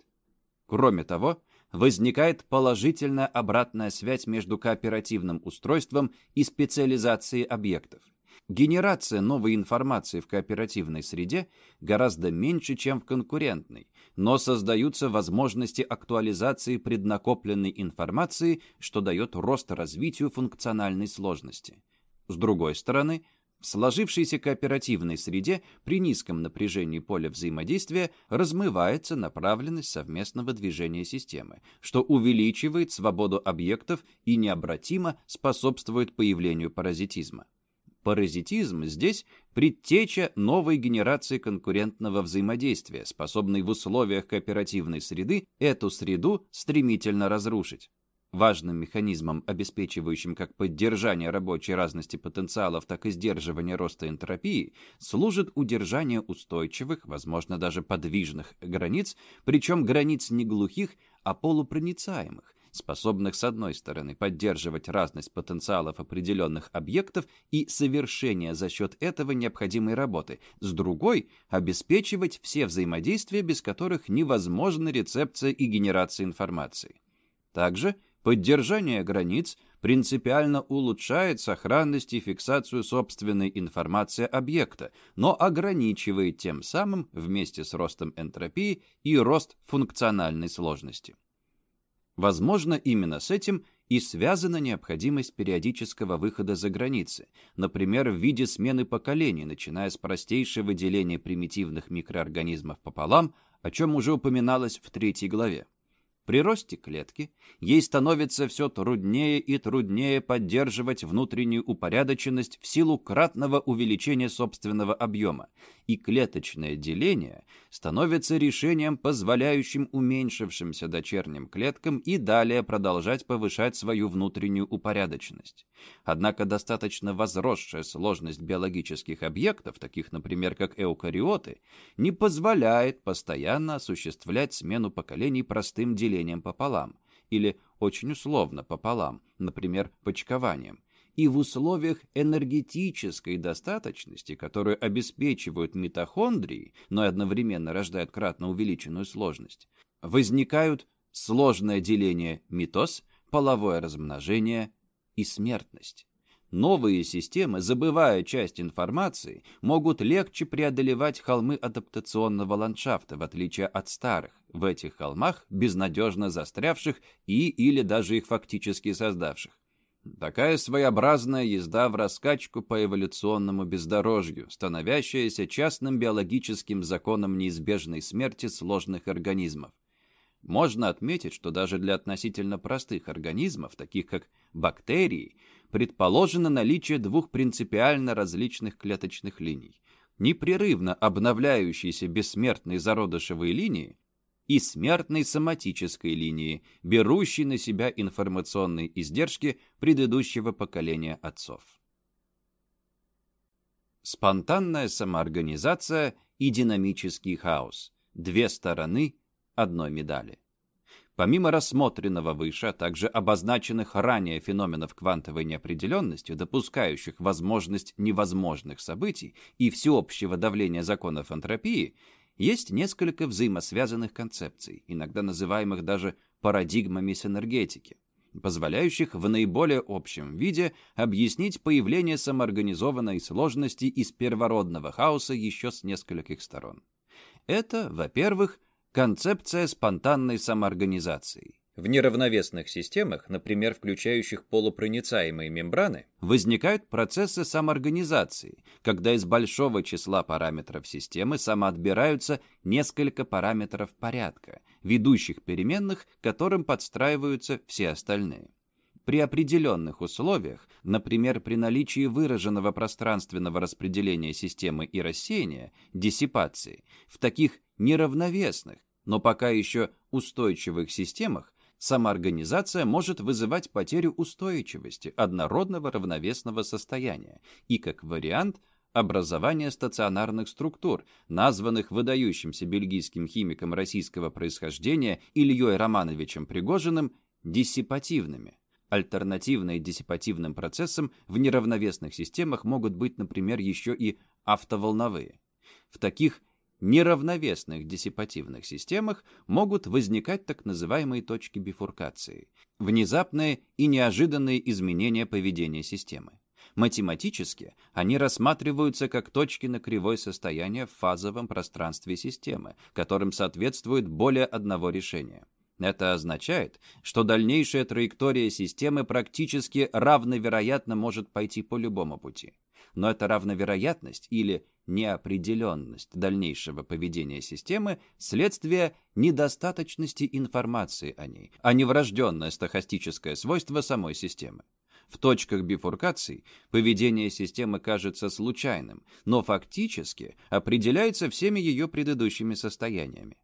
Кроме того, возникает положительная обратная связь между кооперативным устройством и специализацией объектов. Генерация новой информации в кооперативной среде гораздо меньше, чем в конкурентной, но создаются возможности актуализации преднакопленной информации, что дает рост развитию функциональной сложности. С другой стороны, в сложившейся кооперативной среде при низком напряжении поля взаимодействия размывается направленность совместного движения системы, что увеличивает свободу объектов и необратимо способствует появлению паразитизма. Паразитизм здесь предтеча новой генерации конкурентного взаимодействия, способной в условиях кооперативной среды эту среду стремительно разрушить. Важным механизмом, обеспечивающим как поддержание рабочей разности потенциалов, так и сдерживание роста энтропии, служит удержание устойчивых, возможно, даже подвижных границ, причем границ не глухих, а полупроницаемых, способных с одной стороны поддерживать разность потенциалов определенных объектов и совершение за счет этого необходимой работы, с другой – обеспечивать все взаимодействия, без которых невозможна рецепция и генерация информации. Также поддержание границ принципиально улучшает сохранность и фиксацию собственной информации объекта, но ограничивает тем самым вместе с ростом энтропии и рост функциональной сложности. Возможно, именно с этим и связана необходимость периодического выхода за границы, например, в виде смены поколений, начиная с простейшего деления примитивных микроорганизмов пополам, о чем уже упоминалось в третьей главе. При росте клетки ей становится все труднее и труднее поддерживать внутреннюю упорядоченность в силу кратного увеличения собственного объема, и клеточное деление становится решением, позволяющим уменьшившимся дочерним клеткам и далее продолжать повышать свою внутреннюю упорядоченность. Однако достаточно возросшая сложность биологических объектов, таких, например, как эукариоты, не позволяет постоянно осуществлять смену поколений простым делением пополам или очень условно пополам, например, почкованием, и в условиях энергетической достаточности, которые обеспечивают митохондрии, но одновременно рождают кратно увеличенную сложность, возникают сложное деление митоз, половое размножение и смертность. Новые системы, забывая часть информации, могут легче преодолевать холмы адаптационного ландшафта, в отличие от старых, в этих холмах безнадежно застрявших и или даже их фактически создавших. Такая своеобразная езда в раскачку по эволюционному бездорожью, становящаяся частным биологическим законом неизбежной смерти сложных организмов. Можно отметить, что даже для относительно простых организмов, таких как бактерии, предположено наличие двух принципиально различных клеточных линий. Непрерывно обновляющиеся бессмертные зародышевые линии и смертной соматической линии, берущей на себя информационные издержки предыдущего поколения отцов. Спонтанная самоорганизация и динамический хаос – две стороны одной медали. Помимо рассмотренного выше, а также обозначенных ранее феноменов квантовой неопределенности, допускающих возможность невозможных событий и всеобщего давления законов энтропии, есть несколько взаимосвязанных концепций, иногда называемых даже парадигмами синергетики, позволяющих в наиболее общем виде объяснить появление самоорганизованной сложности из первородного хаоса еще с нескольких сторон. Это, во-первых, концепция спонтанной самоорганизации. В неравновесных системах, например, включающих полупроницаемые мембраны, возникают процессы самоорганизации, когда из большого числа параметров системы самоотбираются несколько параметров порядка, ведущих переменных, которым подстраиваются все остальные. При определенных условиях, например, при наличии выраженного пространственного распределения системы и рассеяния, диссипации, в таких неравновесных, но пока еще устойчивых системах самоорганизация может вызывать потерю устойчивости однородного равновесного состояния и, как вариант, образование стационарных структур, названных выдающимся бельгийским химиком российского происхождения Ильей Романовичем Пригожиным диссипативными. Альтернативные диссипативным процессам в неравновесных системах могут быть, например, еще и автоволновые. В таких неравновесных диссипативных системах могут возникать так называемые точки бифуркации, внезапные и неожиданные изменения поведения системы. Математически они рассматриваются как точки на кривой состояния в фазовом пространстве системы, которым соответствует более одного решения. Это означает, что дальнейшая траектория системы практически равновероятно может пойти по любому пути. Но эта равновероятность или неопределенность дальнейшего поведения системы – следствие недостаточности информации о ней, а не врожденное стохастическое свойство самой системы. В точках бифуркаций поведение системы кажется случайным, но фактически определяется всеми ее предыдущими состояниями.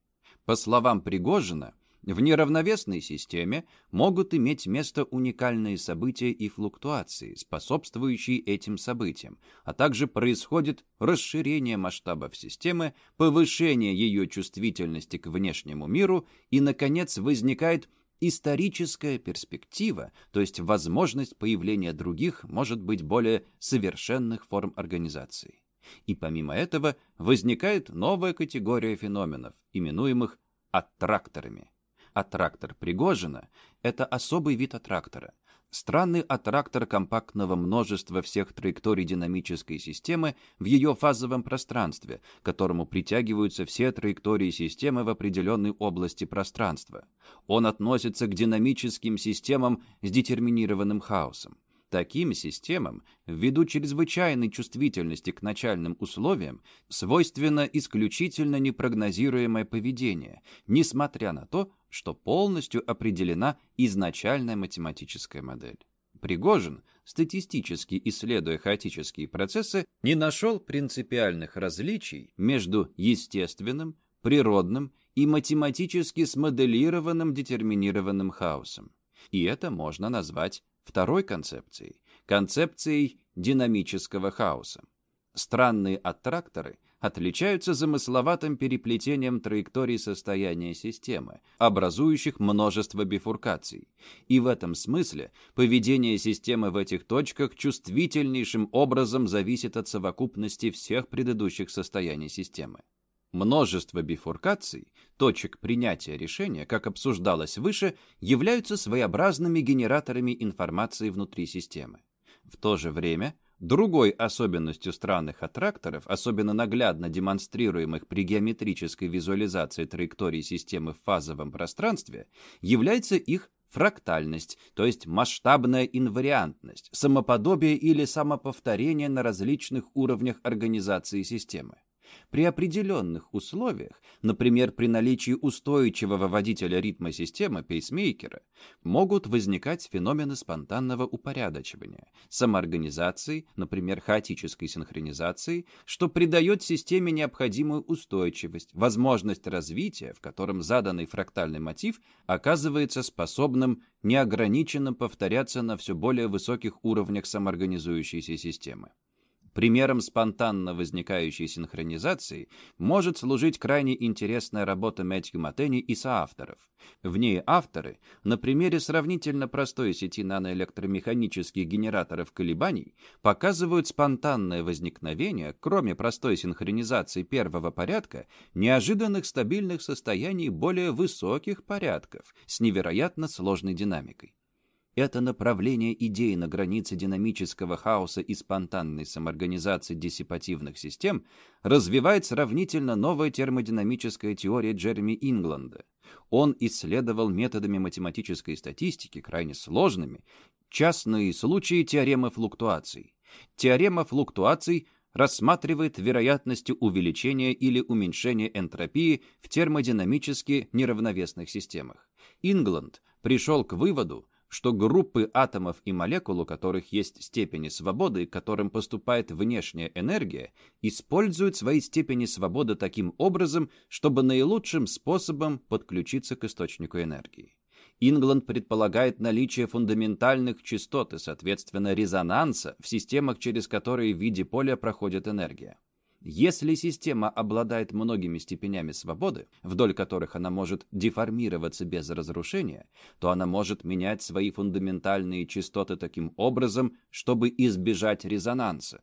По словам Пригожина, в неравновесной системе могут иметь место уникальные события и флуктуации, способствующие этим событиям, а также происходит расширение масштабов системы, повышение ее чувствительности к внешнему миру и, наконец, возникает историческая перспектива, то есть возможность появления других, может быть, более совершенных форм организации. И помимо этого возникает новая категория феноменов, именуемых аттракторами. Аттрактор Пригожина – это особый вид аттрактора. Странный аттрактор компактного множества всех траекторий динамической системы в ее фазовом пространстве, к которому притягиваются все траектории системы в определенной области пространства. Он относится к динамическим системам с детерминированным хаосом. Таким системам, ввиду чрезвычайной чувствительности к начальным условиям, свойственно исключительно непрогнозируемое поведение, несмотря на то, что полностью определена изначальная математическая модель. Пригожин, статистически исследуя хаотические процессы, не нашел принципиальных различий между естественным, природным и математически смоделированным детерминированным хаосом. И это можно назвать второй концепцией, концепцией динамического хаоса. Странные аттракторы отличаются замысловатым переплетением траекторий состояния системы, образующих множество бифуркаций. И в этом смысле поведение системы в этих точках чувствительнейшим образом зависит от совокупности всех предыдущих состояний системы. Множество бифуркаций, точек принятия решения, как обсуждалось выше, являются своеобразными генераторами информации внутри системы. В то же время, другой особенностью странных аттракторов, особенно наглядно демонстрируемых при геометрической визуализации траектории системы в фазовом пространстве, является их фрактальность, то есть масштабная инвариантность, самоподобие или самоповторение на различных уровнях организации системы. При определенных условиях, например, при наличии устойчивого водителя ритма системы, пейсмейкера, могут возникать феномены спонтанного упорядочивания, самоорганизации, например, хаотической синхронизации, что придает системе необходимую устойчивость, возможность развития, в котором заданный фрактальный мотив оказывается способным неограниченно повторяться на все более высоких уровнях самоорганизующейся системы. Примером спонтанно возникающей синхронизации может служить крайне интересная работа Мэтью Матени и соавторов. В ней авторы на примере сравнительно простой сети наноэлектромеханических генераторов колебаний показывают спонтанное возникновение, кроме простой синхронизации первого порядка, неожиданных стабильных состояний более высоких порядков с невероятно сложной динамикой. Это направление идей на границе динамического хаоса и спонтанной самоорганизации диссипативных систем развивает сравнительно новая термодинамическая теория Джереми Ингланда. Он исследовал методами математической статистики, крайне сложными, частные случаи теоремы флуктуаций. Теорема флуктуаций рассматривает вероятности увеличения или уменьшения энтропии в термодинамически неравновесных системах. Ингланд пришел к выводу, что группы атомов и молекул, у которых есть степени свободы, к которым поступает внешняя энергия, используют свои степени свободы таким образом, чтобы наилучшим способом подключиться к источнику энергии. Ингланд предполагает наличие фундаментальных частот и, соответственно, резонанса в системах, через которые в виде поля проходит энергия. Если система обладает многими степенями свободы, вдоль которых она может деформироваться без разрушения, то она может менять свои фундаментальные частоты таким образом, чтобы избежать резонанса.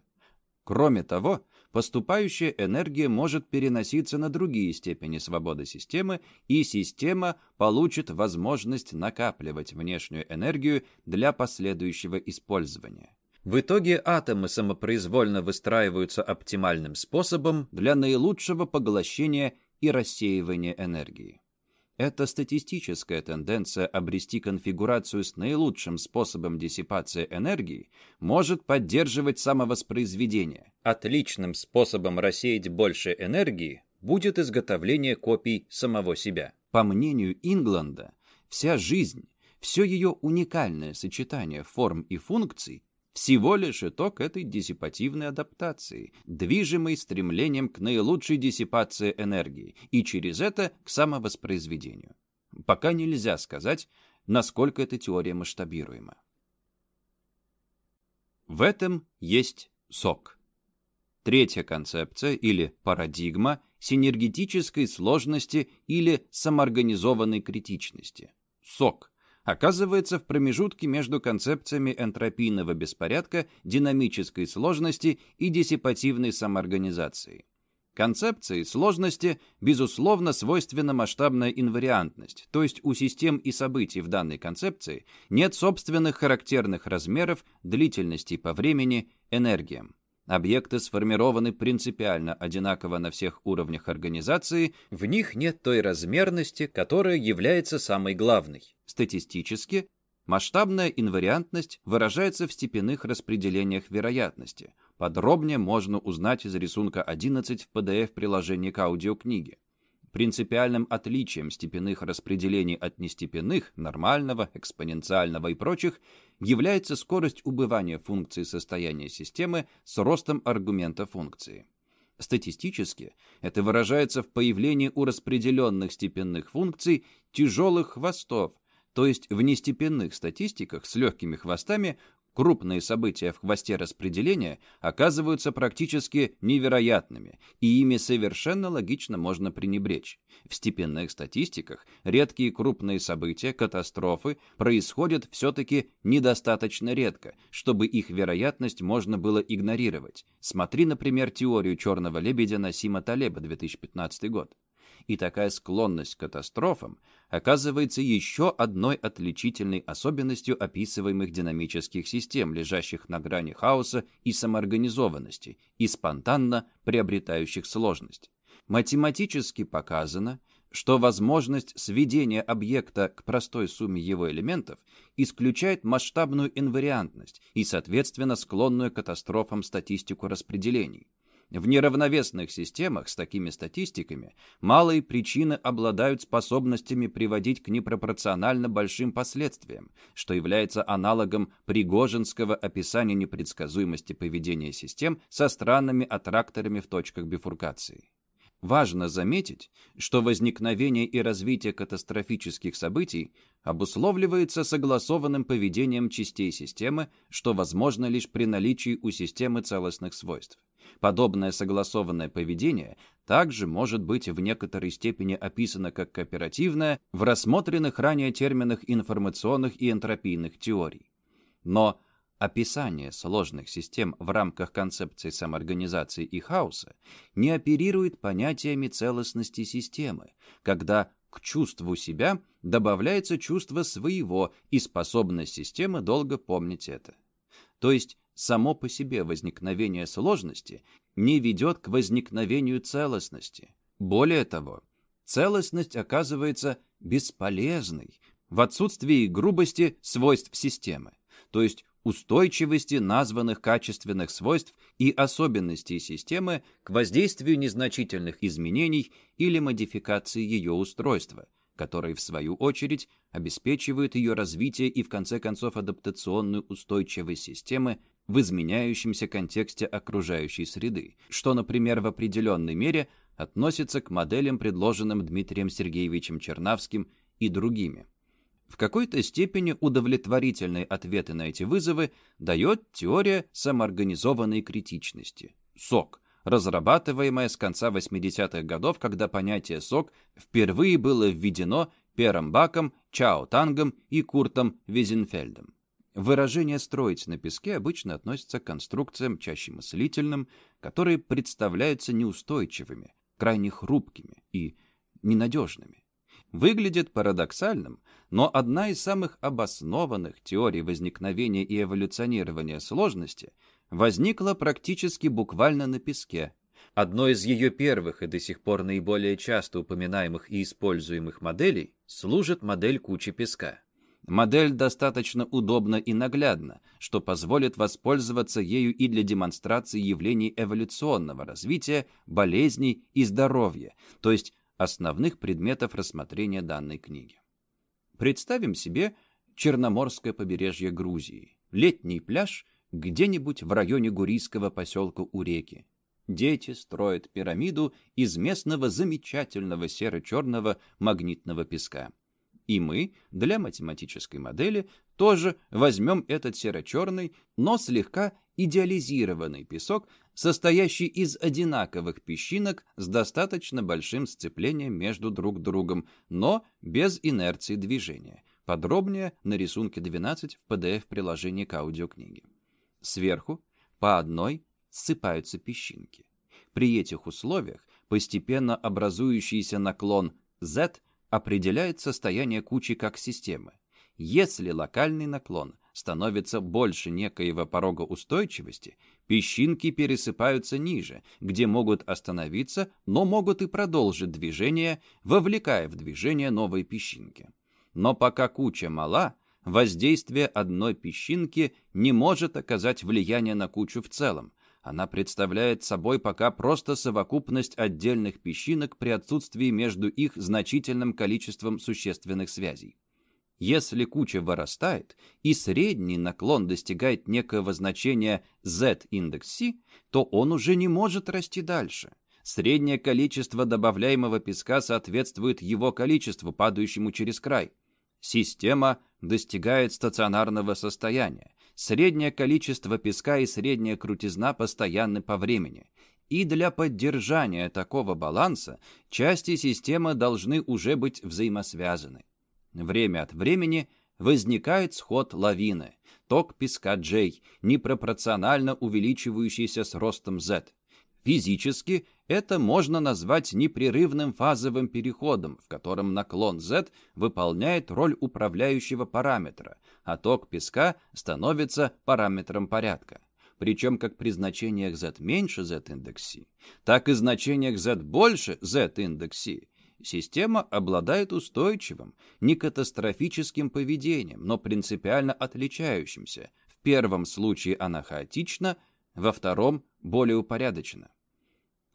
Кроме того, поступающая энергия может переноситься на другие степени свободы системы, и система получит возможность накапливать внешнюю энергию для последующего использования. В итоге атомы самопроизвольно выстраиваются оптимальным способом для наилучшего поглощения и рассеивания энергии. Эта статистическая тенденция обрести конфигурацию с наилучшим способом диссипации энергии может поддерживать самовоспроизведение. Отличным способом рассеять больше энергии будет изготовление копий самого себя. По мнению Ингланда, вся жизнь, все ее уникальное сочетание форм и функций всего лишь итог этой диссипативной адаптации, движимой стремлением к наилучшей диссипации энергии и через это к самовоспроизведению. Пока нельзя сказать, насколько эта теория масштабируема. В этом есть сок. Третья концепция или парадигма синергетической сложности или самоорганизованной критичности. Сок – оказывается в промежутке между концепциями энтропийного беспорядка, динамической сложности и диссипативной самоорганизации. Концепции сложности, безусловно, свойственна масштабная инвариантность, то есть у систем и событий в данной концепции нет собственных характерных размеров, длительностей по времени, энергиям. Объекты сформированы принципиально одинаково на всех уровнях организации, в них нет той размерности, которая является самой главной. Статистически, масштабная инвариантность выражается в степенных распределениях вероятности. Подробнее можно узнать из рисунка 11 в PDF-приложении к аудиокниге. Принципиальным отличием степенных распределений от нестепенных, нормального, экспоненциального и прочих является скорость убывания функции состояния системы с ростом аргумента функции. Статистически это выражается в появлении у распределенных степенных функций тяжелых хвостов, то есть в нестепенных статистиках с легкими хвостами крупные события в хвосте распределения оказываются практически невероятными, и ими совершенно логично можно пренебречь. В степенных статистиках редкие крупные события, катастрофы, происходят все-таки недостаточно редко, чтобы их вероятность можно было игнорировать. Смотри, например, теорию черного лебедя Насима Талеба, 2015 год и такая склонность к катастрофам оказывается еще одной отличительной особенностью описываемых динамических систем, лежащих на грани хаоса и самоорганизованности, и спонтанно приобретающих сложность. Математически показано, что возможность сведения объекта к простой сумме его элементов исключает масштабную инвариантность и, соответственно, склонную к катастрофам статистику распределений. В неравновесных системах с такими статистиками малые причины обладают способностями приводить к непропорционально большим последствиям, что является аналогом пригожинского описания непредсказуемости поведения систем со странными аттракторами в точках бифуркации. Важно заметить, что возникновение и развитие катастрофических событий обусловливается согласованным поведением частей системы, что возможно лишь при наличии у системы целостных свойств. Подобное согласованное поведение также может быть в некоторой степени описано как кооперативное в рассмотренных ранее терминах информационных и энтропийных теорий. Но описание сложных систем в рамках концепции самоорганизации и хаоса не оперирует понятиями целостности системы, когда К чувству себя добавляется чувство своего и способность системы долго помнить это. То есть само по себе возникновение сложности не ведет к возникновению целостности. Более того, целостность оказывается бесполезной в отсутствии грубости свойств системы, то есть устойчивости названных качественных свойств и особенностей системы к воздействию незначительных изменений или модификации ее устройства, которые, в свою очередь, обеспечивают ее развитие и, в конце концов, адаптационную устойчивость системы в изменяющемся контексте окружающей среды, что, например, в определенной мере относится к моделям, предложенным Дмитрием Сергеевичем Чернавским и другими. В какой-то степени удовлетворительные ответы на эти вызовы дает теория самоорганизованной критичности, СОК, разрабатываемая с конца 80-х годов, когда понятие СОК впервые было введено Пером Баком, Чао Тангом и Куртом Визенфельдом. Выражение «строить на песке» обычно относится к конструкциям, чаще мыслительным, которые представляются неустойчивыми, крайне хрупкими и ненадежными. Выглядит парадоксальным, но одна из самых обоснованных теорий возникновения и эволюционирования сложности возникла практически буквально на песке. Одной из ее первых и до сих пор наиболее часто упоминаемых и используемых моделей служит модель кучи песка. Модель достаточно удобна и наглядна, что позволит воспользоваться ею и для демонстрации явлений эволюционного развития, болезней и здоровья, то есть основных предметов рассмотрения данной книги. Представим себе Черноморское побережье Грузии, летний пляж где-нибудь в районе гурийского поселка у реки. Дети строят пирамиду из местного замечательного серо-черного магнитного песка. И мы для математической модели тоже возьмем этот серо-черный, но слегка идеализированный песок, состоящий из одинаковых песчинок с достаточно большим сцеплением между друг другом, но без инерции движения. Подробнее на рисунке 12 в PDF-приложении к аудиокниге. Сверху по одной ссыпаются песчинки. При этих условиях постепенно образующийся наклон Z определяет состояние кучи как системы. Если локальный наклон становится больше некоего порога устойчивости, песчинки пересыпаются ниже, где могут остановиться, но могут и продолжить движение, вовлекая в движение новые песчинки. Но пока куча мала, воздействие одной песчинки не может оказать влияние на кучу в целом, она представляет собой пока просто совокупность отдельных песчинок при отсутствии между их значительным количеством существенных связей. Если куча вырастает и средний наклон достигает некого значения z-индекс c, то он уже не может расти дальше. Среднее количество добавляемого песка соответствует его количеству, падающему через край. Система достигает стационарного состояния. Среднее количество песка и средняя крутизна постоянны по времени. И для поддержания такого баланса части системы должны уже быть взаимосвязаны. Время от времени возникает сход лавины, ток песка J, непропорционально увеличивающийся с ростом Z. Физически это можно назвать непрерывным фазовым переходом, в котором наклон z выполняет роль управляющего параметра, а ток песка становится параметром порядка. Причем как при значениях z меньше z-индекс c, так и значениях z больше z-индекс c система обладает устойчивым, не катастрофическим поведением, но принципиально отличающимся. В первом случае она хаотична, во втором – более упорядочена.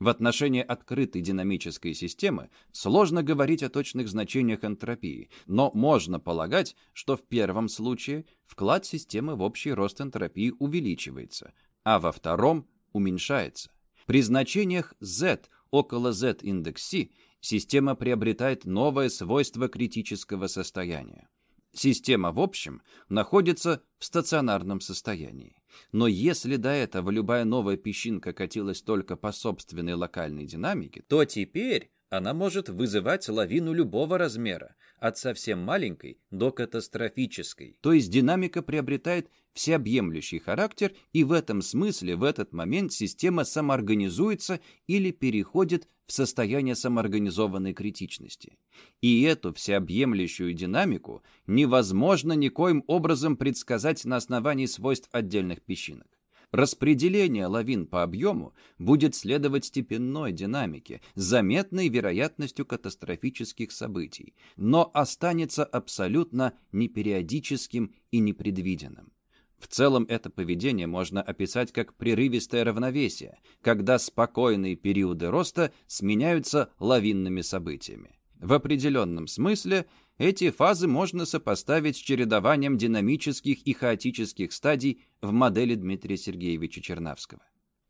В отношении открытой динамической системы сложно говорить о точных значениях энтропии, но можно полагать, что в первом случае вклад системы в общий рост энтропии увеличивается, а во втором уменьшается. При значениях z около z-индекс c система приобретает новое свойство критического состояния. Система, в общем, находится в стационарном состоянии. Но если до этого любая новая песчинка катилась только по собственной локальной динамике, то теперь она может вызывать лавину любого размера, от совсем маленькой до катастрофической. То есть динамика приобретает всеобъемлющий характер, и в этом смысле в этот момент система самоорганизуется или переходит в состояние самоорганизованной критичности. И эту всеобъемлющую динамику невозможно никоим образом предсказать на основании свойств отдельных песчинок. Распределение лавин по объему будет следовать степенной динамике, заметной вероятностью катастрофических событий, но останется абсолютно непериодическим и непредвиденным. В целом это поведение можно описать как прерывистое равновесие, когда спокойные периоды роста сменяются лавинными событиями. В определенном смысле эти фазы можно сопоставить с чередованием динамических и хаотических стадий в модели Дмитрия Сергеевича Чернавского.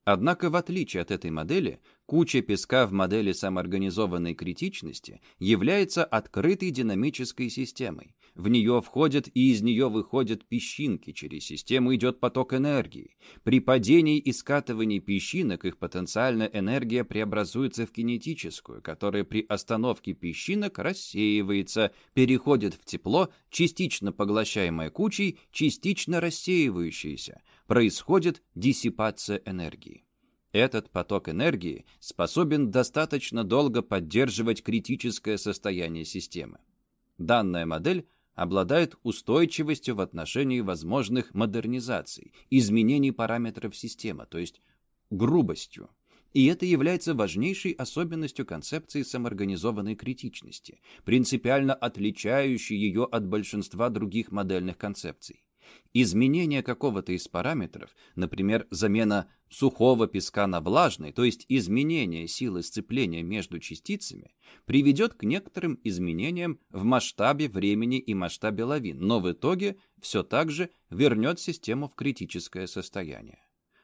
Однако, в отличие от этой модели, куча песка в модели самоорганизованной критичности является открытой динамической системой. В нее входят и из нее выходят песчинки, через систему идет поток энергии. При падении и скатывании песчинок их потенциальная энергия преобразуется в кинетическую, которая при остановке песчинок рассеивается, переходит в тепло, частично поглощаемое кучей, частично рассеивающееся. Происходит диссипация энергии. Этот поток энергии способен достаточно долго поддерживать критическое состояние системы. Данная модель обладает устойчивостью в отношении возможных модернизаций, изменений параметров системы, то есть грубостью. И это является важнейшей особенностью концепции самоорганизованной критичности, принципиально отличающей ее от большинства других модельных концепций. Изменение какого-то из параметров, например, замена сухого песка на влажный, то есть изменение силы сцепления между частицами, приведет к некоторым изменениям в масштабе времени и масштабе лавин, но в итоге все так же вернет систему в критическое состояние.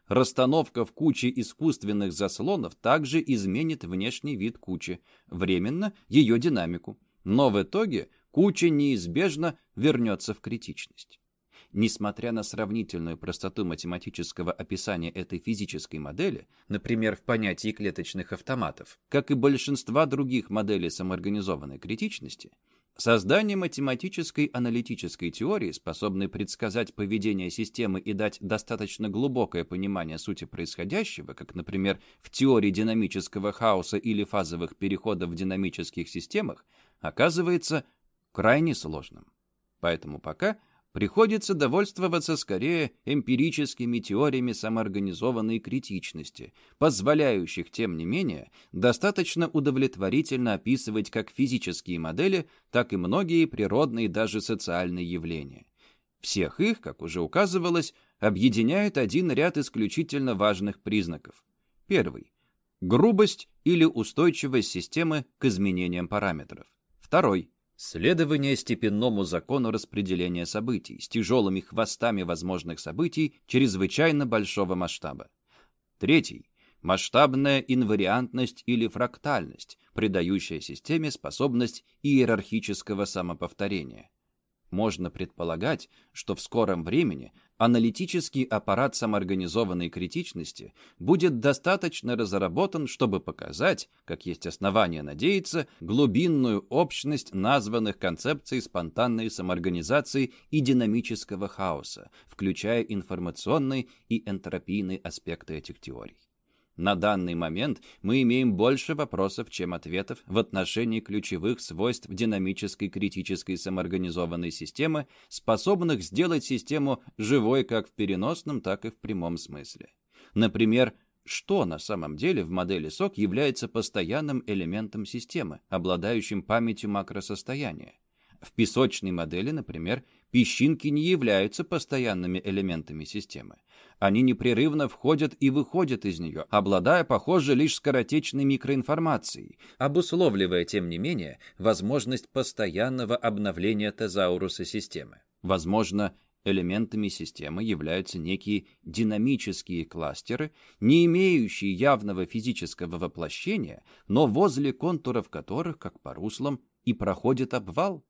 Расстановка в куче искусственных заслонов также изменит внешний вид кучи, временно ее динамику, но в итоге куча неизбежно вернется в критичность. Несмотря на сравнительную простоту математического описания этой физической модели, например, в понятии клеточных автоматов, как и большинства других моделей самоорганизованной критичности, Создание математической аналитической теории, способной предсказать поведение системы и дать достаточно глубокое понимание сути происходящего, как, например, в теории динамического хаоса или фазовых переходов в динамических системах, оказывается крайне сложным. Поэтому пока приходится довольствоваться скорее эмпирическими теориями самоорганизованной критичности, позволяющих, тем не менее, достаточно удовлетворительно описывать как физические модели, так и многие природные даже социальные явления. Всех их, как уже указывалось, объединяет один ряд исключительно важных признаков. Первый – грубость или устойчивость системы к изменениям параметров. Второй – Следование степенному закону распределения событий с тяжелыми хвостами возможных событий чрезвычайно большого масштаба. Третий – масштабная инвариантность или фрактальность, придающая системе способность иерархического самоповторения. Можно предполагать, что в скором времени аналитический аппарат самоорганизованной критичности будет достаточно разработан, чтобы показать, как есть основания надеяться, глубинную общность названных концепций спонтанной самоорганизации и динамического хаоса, включая информационный и энтропийный аспекты этих теорий. На данный момент мы имеем больше вопросов, чем ответов в отношении ключевых свойств динамической критической самоорганизованной системы, способных сделать систему живой как в переносном, так и в прямом смысле. Например, что на самом деле в модели СОК является постоянным элементом системы, обладающим памятью макросостояния. В песочной модели, например, песчинки не являются постоянными элементами системы. Они непрерывно входят и выходят из нее, обладая, похоже, лишь скоротечной микроинформацией, обусловливая, тем не менее, возможность постоянного обновления тезауруса системы. Возможно, элементами системы являются некие динамические кластеры, не имеющие явного физического воплощения, но возле контуров которых, как по руслам, и проходит обвал.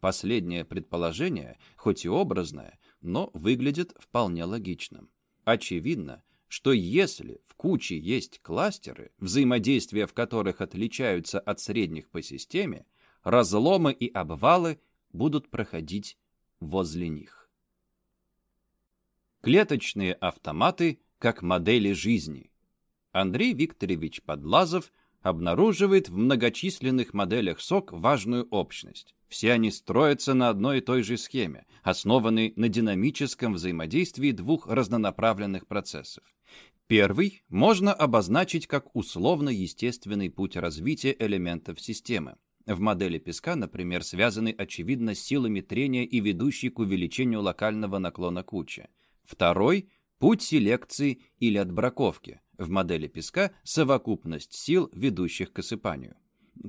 Последнее предположение, хоть и образное, но выглядит вполне логичным. Очевидно, что если в куче есть кластеры, взаимодействия в которых отличаются от средних по системе, разломы и обвалы будут проходить возле них. Клеточные автоматы как модели жизни. Андрей Викторович Подлазов обнаруживает в многочисленных моделях СОК важную общность. Все они строятся на одной и той же схеме, основанной на динамическом взаимодействии двух разнонаправленных процессов. Первый можно обозначить как условно-естественный путь развития элементов системы. В модели песка, например, связаны очевидно с силами трения и ведущий к увеличению локального наклона кучи. Второй – путь селекции или отбраковки. В модели песка – совокупность сил, ведущих к осыпанию.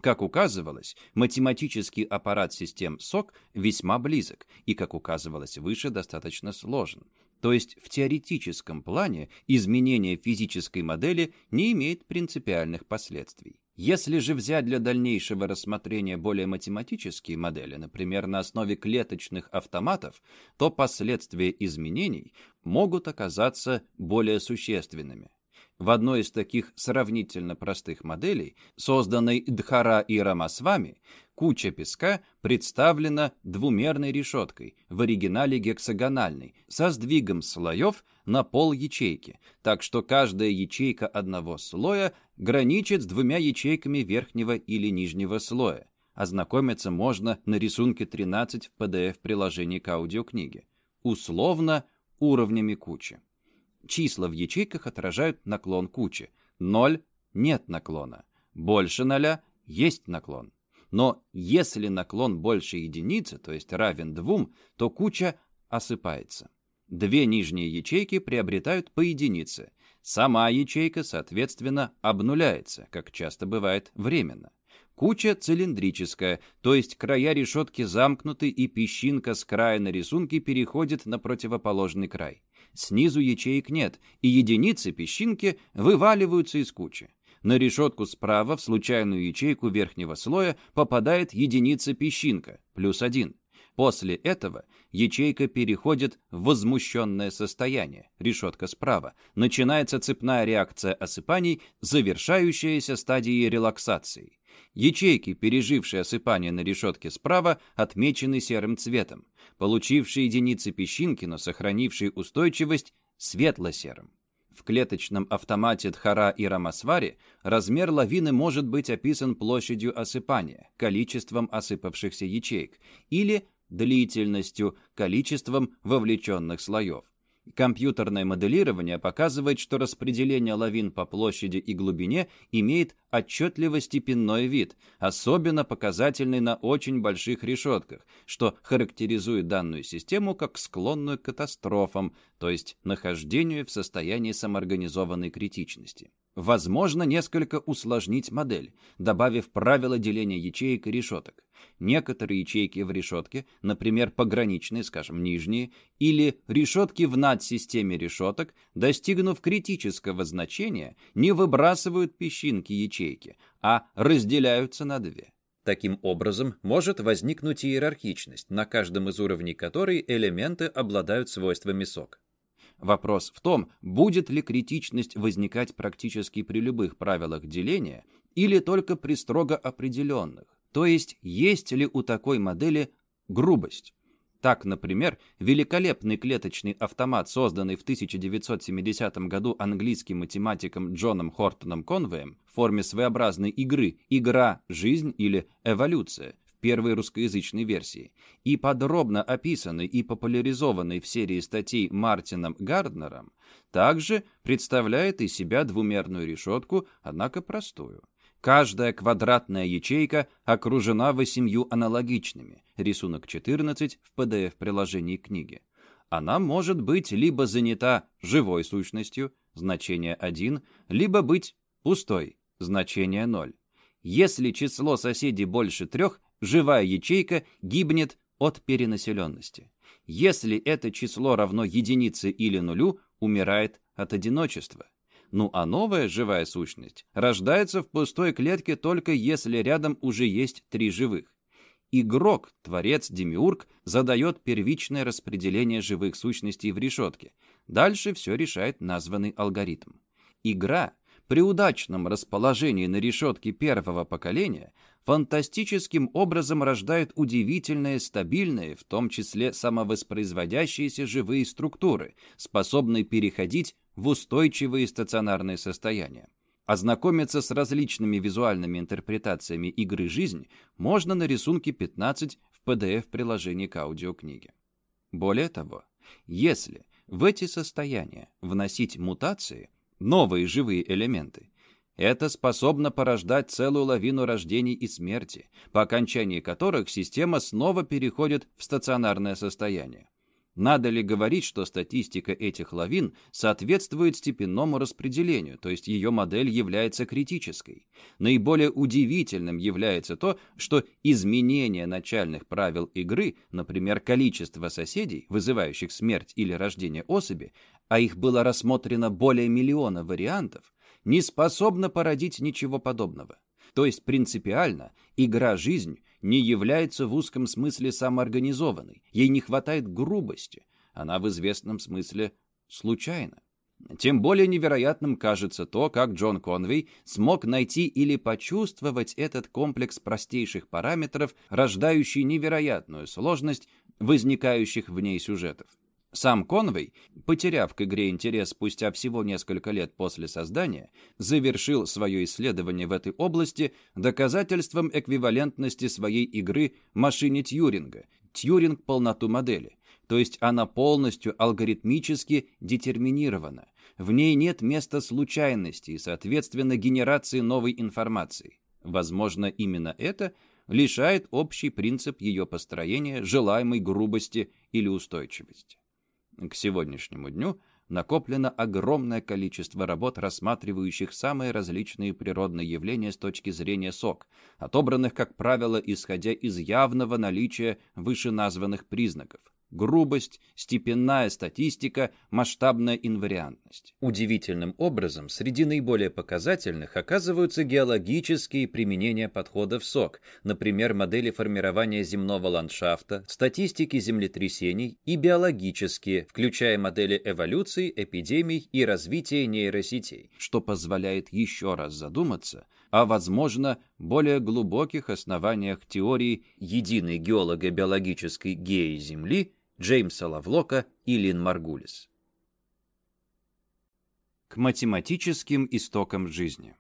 Как указывалось, математический аппарат систем СОК весьма близок и, как указывалось выше, достаточно сложен. То есть в теоретическом плане изменение физической модели не имеет принципиальных последствий. Если же взять для дальнейшего рассмотрения более математические модели, например, на основе клеточных автоматов, то последствия изменений могут оказаться более существенными. В одной из таких сравнительно простых моделей, созданной Дхара и Рамасвами, куча песка представлена двумерной решеткой, в оригинале гексагональной, со сдвигом слоев на пол ячейки, так что каждая ячейка одного слоя граничит с двумя ячейками верхнего или нижнего слоя. Ознакомиться можно на рисунке 13 в PDF-приложении к аудиокниге. Условно уровнями кучи. Числа в ячейках отражают наклон кучи. 0 – нет наклона. Больше ноля – есть наклон. Но если наклон больше единицы, то есть равен двум, то куча осыпается. Две нижние ячейки приобретают по единице. Сама ячейка, соответственно, обнуляется, как часто бывает временно. Куча цилиндрическая, то есть края решетки замкнуты и песчинка с края на рисунке переходит на противоположный край. Снизу ячеек нет, и единицы песчинки вываливаются из кучи. На решетку справа в случайную ячейку верхнего слоя попадает единица песчинка, плюс один. После этого ячейка переходит в возмущенное состояние, решетка справа. Начинается цепная реакция осыпаний, завершающаяся стадией релаксации. Ячейки, пережившие осыпание на решетке справа, отмечены серым цветом. Получившие единицы песчинки, но сохранившие устойчивость, светло-серым. В клеточном автомате Дхара и Рамасвари размер лавины может быть описан площадью осыпания, количеством осыпавшихся ячеек, или длительностью, количеством вовлеченных слоев. Компьютерное моделирование показывает, что распределение лавин по площади и глубине имеет отчетливо-степенной вид, особенно показательный на очень больших решетках, что характеризует данную систему как склонную к катастрофам, то есть нахождению в состоянии самоорганизованной критичности. Возможно несколько усложнить модель, добавив правила деления ячеек и решеток. Некоторые ячейки в решетке, например, пограничные, скажем, нижние, или решетки в надсистеме решеток, достигнув критического значения, не выбрасывают песчинки ячейки, а разделяются на две. Таким образом, может возникнуть иерархичность, на каждом из уровней которой элементы обладают свойствами сок. Вопрос в том, будет ли критичность возникать практически при любых правилах деления или только при строго определенных. То есть, есть ли у такой модели грубость. Так, например, великолепный клеточный автомат, созданный в 1970 году английским математиком Джоном Хортоном Конвеем в форме своеобразной игры «Игра. Жизнь» или «Эволюция», первой русскоязычной версии, и подробно описанный и популяризованный в серии статей Мартином Гарднером, также представляет из себя двумерную решетку, однако простую. Каждая квадратная ячейка окружена восемью аналогичными. Рисунок 14 в PDF-приложении книги. Она может быть либо занята живой сущностью, значение 1, либо быть пустой, значение 0. Если число соседей больше трех, живая ячейка гибнет от перенаселенности. Если это число равно единице или нулю, умирает от одиночества. Ну а новая живая сущность рождается в пустой клетке только если рядом уже есть три живых. Игрок, творец, демиург задает первичное распределение живых сущностей в решетке. Дальше все решает названный алгоритм. Игра при удачном расположении на решетке первого поколения фантастическим образом рождает удивительные, стабильные, в том числе самовоспроизводящиеся живые структуры, способные переходить в устойчивые стационарные состояния. Ознакомиться с различными визуальными интерпретациями игры «Жизнь» можно на рисунке 15 в PDF-приложении к аудиокниге. Более того, если в эти состояния вносить мутации, новые живые элементы, это способно порождать целую лавину рождений и смерти, по окончании которых система снова переходит в стационарное состояние. Надо ли говорить, что статистика этих лавин соответствует степенному распределению, то есть ее модель является критической? Наиболее удивительным является то, что изменение начальных правил игры, например, количество соседей, вызывающих смерть или рождение особи, а их было рассмотрено более миллиона вариантов, не способно породить ничего подобного. То есть принципиально игра «Жизнь» не является в узком смысле самоорганизованной, ей не хватает грубости, она в известном смысле случайна. Тем более невероятным кажется то, как Джон Конвей смог найти или почувствовать этот комплекс простейших параметров, рождающий невероятную сложность возникающих в ней сюжетов. Сам Конвей, потеряв к игре интерес спустя всего несколько лет после создания, завершил свое исследование в этой области доказательством эквивалентности своей игры машине Тьюринга, Тьюринг полноту модели, то есть она полностью алгоритмически детерминирована. В ней нет места случайности и, соответственно, генерации новой информации. Возможно, именно это лишает общий принцип ее построения желаемой грубости или устойчивости. К сегодняшнему дню накоплено огромное количество работ, рассматривающих самые различные природные явления с точки зрения СОК, отобранных, как правило, исходя из явного наличия вышеназванных признаков грубость, степенная статистика, масштабная инвариантность. Удивительным образом среди наиболее показательных оказываются геологические применения подходов СОК, например, модели формирования земного ландшафта, статистики землетрясений и биологические, включая модели эволюции, эпидемий и развития нейросетей, что позволяет еще раз задуматься о, возможно, более глубоких основаниях теории единой геолого-биологической геи Земли Джеймса Лавлока и Лин Маргулис. К математическим истокам жизни.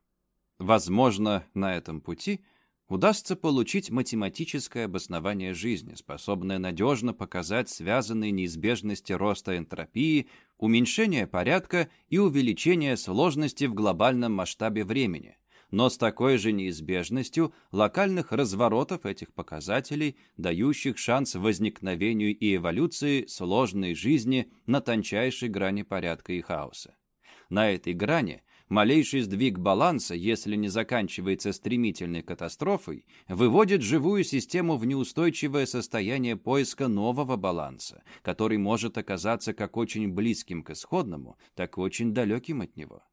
Возможно, на этом пути удастся получить математическое обоснование жизни, способное надежно показать связанные неизбежности роста энтропии, уменьшения порядка и увеличения сложности в глобальном масштабе времени, но с такой же неизбежностью локальных разворотов этих показателей, дающих шанс возникновению и эволюции сложной жизни на тончайшей грани порядка и хаоса. На этой грани малейший сдвиг баланса, если не заканчивается стремительной катастрофой, выводит живую систему в неустойчивое состояние поиска нового баланса, который может оказаться как очень близким к исходному, так и очень далеким от него.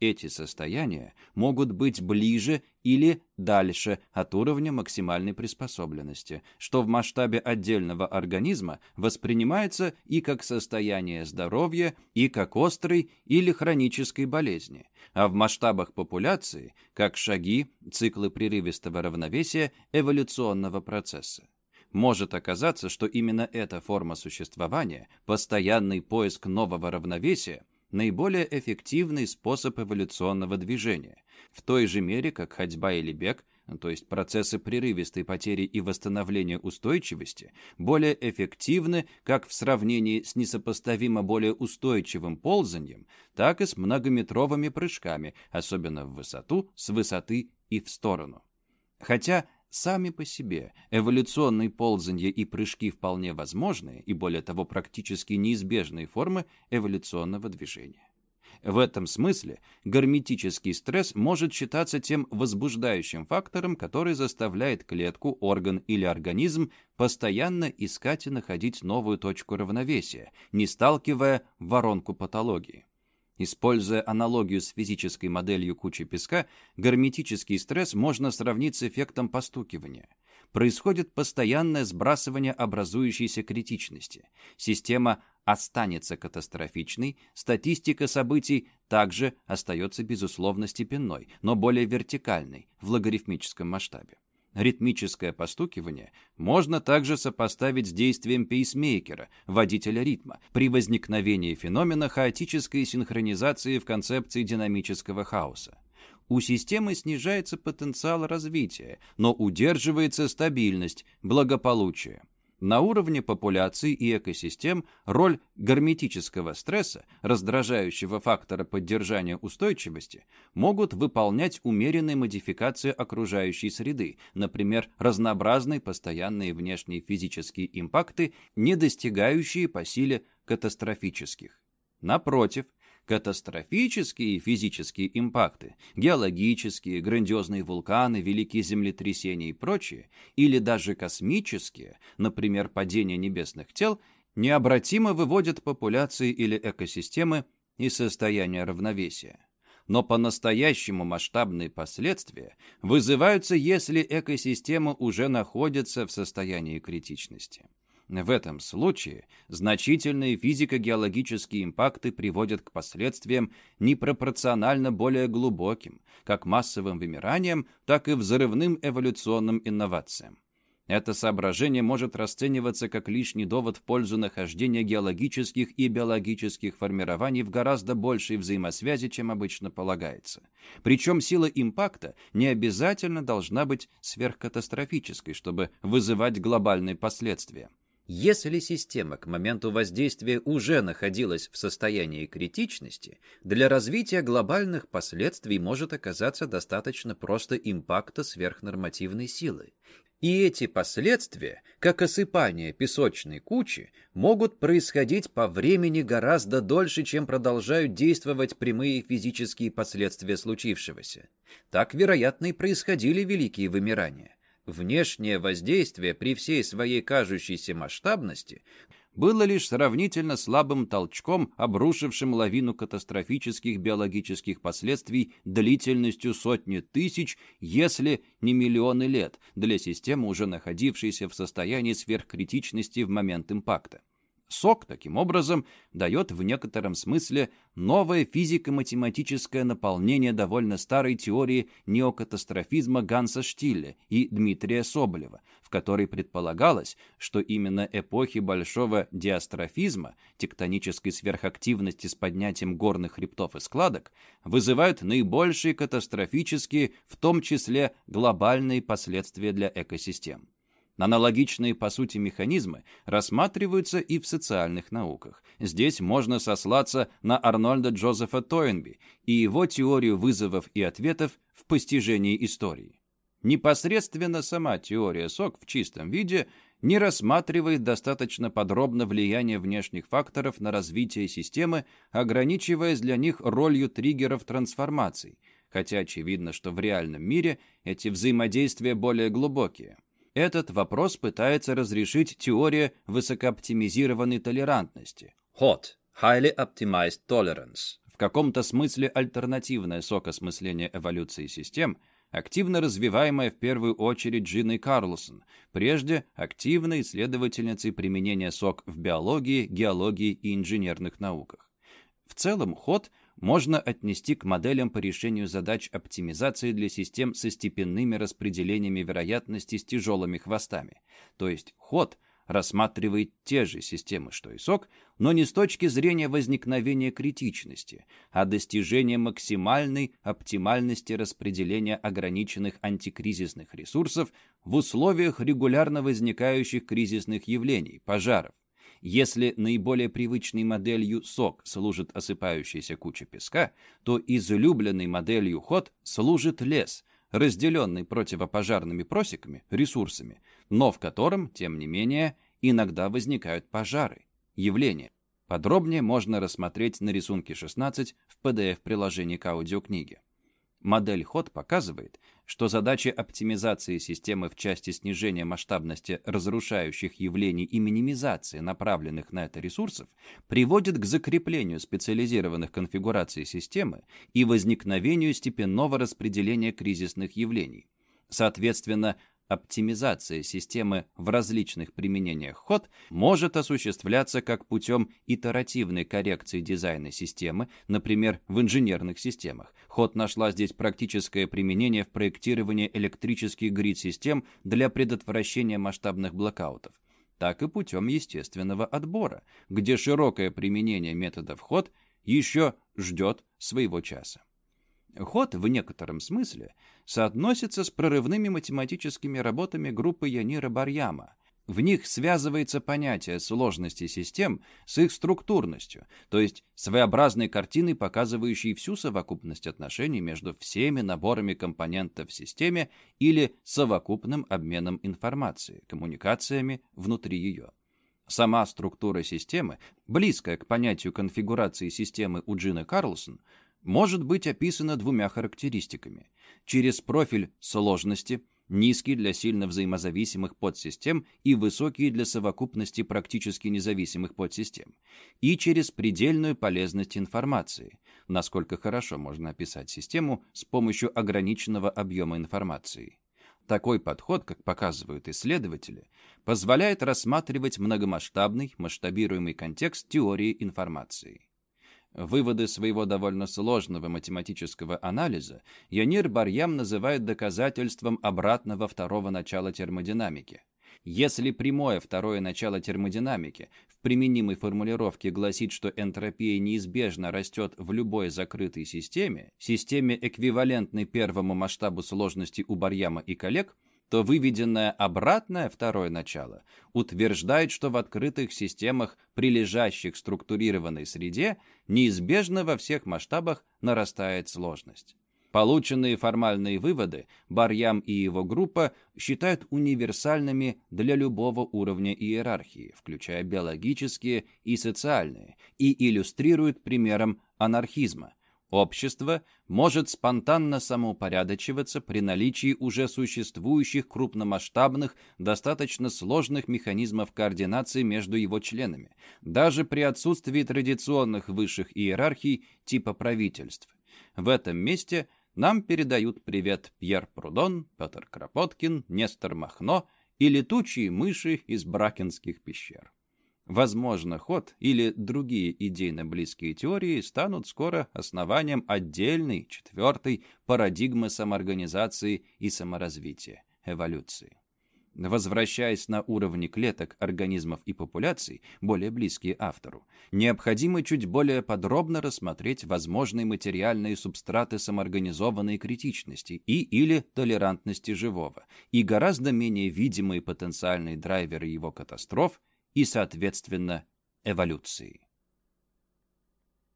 Эти состояния могут быть ближе или дальше от уровня максимальной приспособленности, что в масштабе отдельного организма воспринимается и как состояние здоровья, и как острой или хронической болезни, а в масштабах популяции – как шаги, циклы прерывистого равновесия эволюционного процесса. Может оказаться, что именно эта форма существования, постоянный поиск нового равновесия, наиболее эффективный способ эволюционного движения, в той же мере, как ходьба или бег, то есть процессы прерывистой потери и восстановления устойчивости, более эффективны как в сравнении с несопоставимо более устойчивым ползанием, так и с многометровыми прыжками, особенно в высоту, с высоты и в сторону. Хотя Сами по себе эволюционные ползанья и прыжки вполне возможные и, более того, практически неизбежные формы эволюционного движения. В этом смысле герметический стресс может считаться тем возбуждающим фактором, который заставляет клетку, орган или организм постоянно искать и находить новую точку равновесия, не сталкивая воронку патологии. Используя аналогию с физической моделью кучи песка, герметический стресс можно сравнить с эффектом постукивания. происходит постоянное сбрасывание образующейся критичности. Система останется катастрофичной, статистика событий также остается безусловно степенной, но более вертикальной в логарифмическом масштабе. Ритмическое постукивание можно также сопоставить с действием пейсмейкера, водителя ритма, при возникновении феномена хаотической синхронизации в концепции динамического хаоса. У системы снижается потенциал развития, но удерживается стабильность, благополучие. На уровне популяций и экосистем роль герметического стресса, раздражающего фактора поддержания устойчивости, могут выполнять умеренные модификации окружающей среды, например, разнообразные постоянные внешние физические импакты, не достигающие по силе катастрофических. Напротив, Катастрофические физические импакты, геологические, грандиозные вулканы, великие землетрясения и прочие, или даже космические, например, падение небесных тел, необратимо выводят популяции или экосистемы из состояния равновесия. Но по-настоящему масштабные последствия вызываются, если экосистема уже находится в состоянии критичности. В этом случае значительные физико-геологические импакты приводят к последствиям непропорционально более глубоким, как массовым вымираниям, так и взрывным эволюционным инновациям. Это соображение может расцениваться как лишний довод в пользу нахождения геологических и биологических формирований в гораздо большей взаимосвязи, чем обычно полагается. Причем сила импакта не обязательно должна быть сверхкатастрофической, чтобы вызывать глобальные последствия. Если система к моменту воздействия уже находилась в состоянии критичности, для развития глобальных последствий может оказаться достаточно просто импакта сверхнормативной силы. И эти последствия, как осыпание песочной кучи, могут происходить по времени гораздо дольше, чем продолжают действовать прямые физические последствия случившегося. Так, вероятно, и происходили великие вымирания. Внешнее воздействие при всей своей кажущейся масштабности было лишь сравнительно слабым толчком, обрушившим лавину катастрофических биологических последствий длительностью сотни тысяч, если не миллионы лет, для системы, уже находившейся в состоянии сверхкритичности в момент импакта. Сок, таким образом, дает в некотором смысле новое физико-математическое наполнение довольно старой теории неокатастрофизма Ганса Штилля и Дмитрия Соболева, в которой предполагалось, что именно эпохи большого диастрофизма, тектонической сверхактивности с поднятием горных хребтов и складок, вызывают наибольшие катастрофические, в том числе глобальные последствия для экосистем. Аналогичные по сути механизмы рассматриваются и в социальных науках. Здесь можно сослаться на Арнольда Джозефа Тойнби и его теорию вызовов и ответов в постижении истории. Непосредственно сама теория СОК в чистом виде не рассматривает достаточно подробно влияние внешних факторов на развитие системы, ограничиваясь для них ролью триггеров трансформаций, хотя очевидно, что в реальном мире эти взаимодействия более глубокие. Этот вопрос пытается разрешить теория высокооптимизированной толерантности. HOT – Highly Optimized Tolerance. В каком-то смысле альтернативное сокосмысление эволюции систем, активно развиваемое в первую очередь Джиной Карлсон, прежде активной исследовательницей применения сок в биологии, геологии и инженерных науках. В целом, ход можно отнести к моделям по решению задач оптимизации для систем со степенными распределениями вероятности с тяжелыми хвостами. То есть ход рассматривает те же системы, что и сок, но не с точки зрения возникновения критичности, а достижения максимальной оптимальности распределения ограниченных антикризисных ресурсов в условиях регулярно возникающих кризисных явлений, пожаров. Если наиболее привычной моделью сок служит осыпающаяся куча песка, то излюбленной моделью ход служит лес, разделенный противопожарными просеками, ресурсами, но в котором, тем не менее, иногда возникают пожары, явления. Подробнее можно рассмотреть на рисунке 16 в PDF-приложении к аудиокниге. Модель ход показывает, что задачи оптимизации системы в части снижения масштабности разрушающих явлений и минимизации направленных на это ресурсов приводит к закреплению специализированных конфигураций системы и возникновению степенного распределения кризисных явлений. Соответственно, оптимизация системы в различных применениях ход может осуществляться как путем итеративной коррекции дизайна системы, например, в инженерных системах. Ход нашла здесь практическое применение в проектировании электрических грид-систем для предотвращения масштабных блокаутов так и путем естественного отбора, где широкое применение методов ход еще ждет своего часа. Ход в некотором смысле соотносится с прорывными математическими работами группы Янира Барьяма. В них связывается понятие сложности систем с их структурностью, то есть своеобразной картиной, показывающей всю совокупность отношений между всеми наборами компонентов в системе или совокупным обменом информации, коммуникациями внутри ее. Сама структура системы, близкая к понятию конфигурации системы у Джина Карлсон, может быть описана двумя характеристиками. Через профиль сложности, низкий для сильно взаимозависимых подсистем и высокий для совокупности практически независимых подсистем, и через предельную полезность информации, насколько хорошо можно описать систему с помощью ограниченного объема информации. Такой подход, как показывают исследователи, позволяет рассматривать многомасштабный, масштабируемый контекст теории информации. Выводы своего довольно сложного математического анализа Янир Барьям называет доказательством обратного второго начала термодинамики. Если прямое второе начало термодинамики в применимой формулировке гласит, что энтропия неизбежно растет в любой закрытой системе, системе эквивалентной первому масштабу сложности у Барьяма и коллег – то выведенное обратное второе начало утверждает, что в открытых системах, прилежащих структурированной среде, неизбежно во всех масштабах нарастает сложность. Полученные формальные выводы Барьям и его группа считают универсальными для любого уровня иерархии, включая биологические и социальные, и иллюстрируют примером анархизма, Общество может спонтанно самоупорядочиваться при наличии уже существующих крупномасштабных, достаточно сложных механизмов координации между его членами, даже при отсутствии традиционных высших иерархий типа правительств. В этом месте нам передают привет Пьер Прудон, Петр Кропоткин, Нестор Махно и летучие мыши из Бракенских пещер. Возможно, ход или другие идейно близкие теории станут скоро основанием отдельной, четвертой парадигмы самоорганизации и саморазвития, эволюции. Возвращаясь на уровни клеток, организмов и популяций, более близкие автору, необходимо чуть более подробно рассмотреть возможные материальные субстраты самоорганизованной критичности и или толерантности живого и гораздо менее видимые потенциальные драйверы его катастроф и, соответственно, эволюции.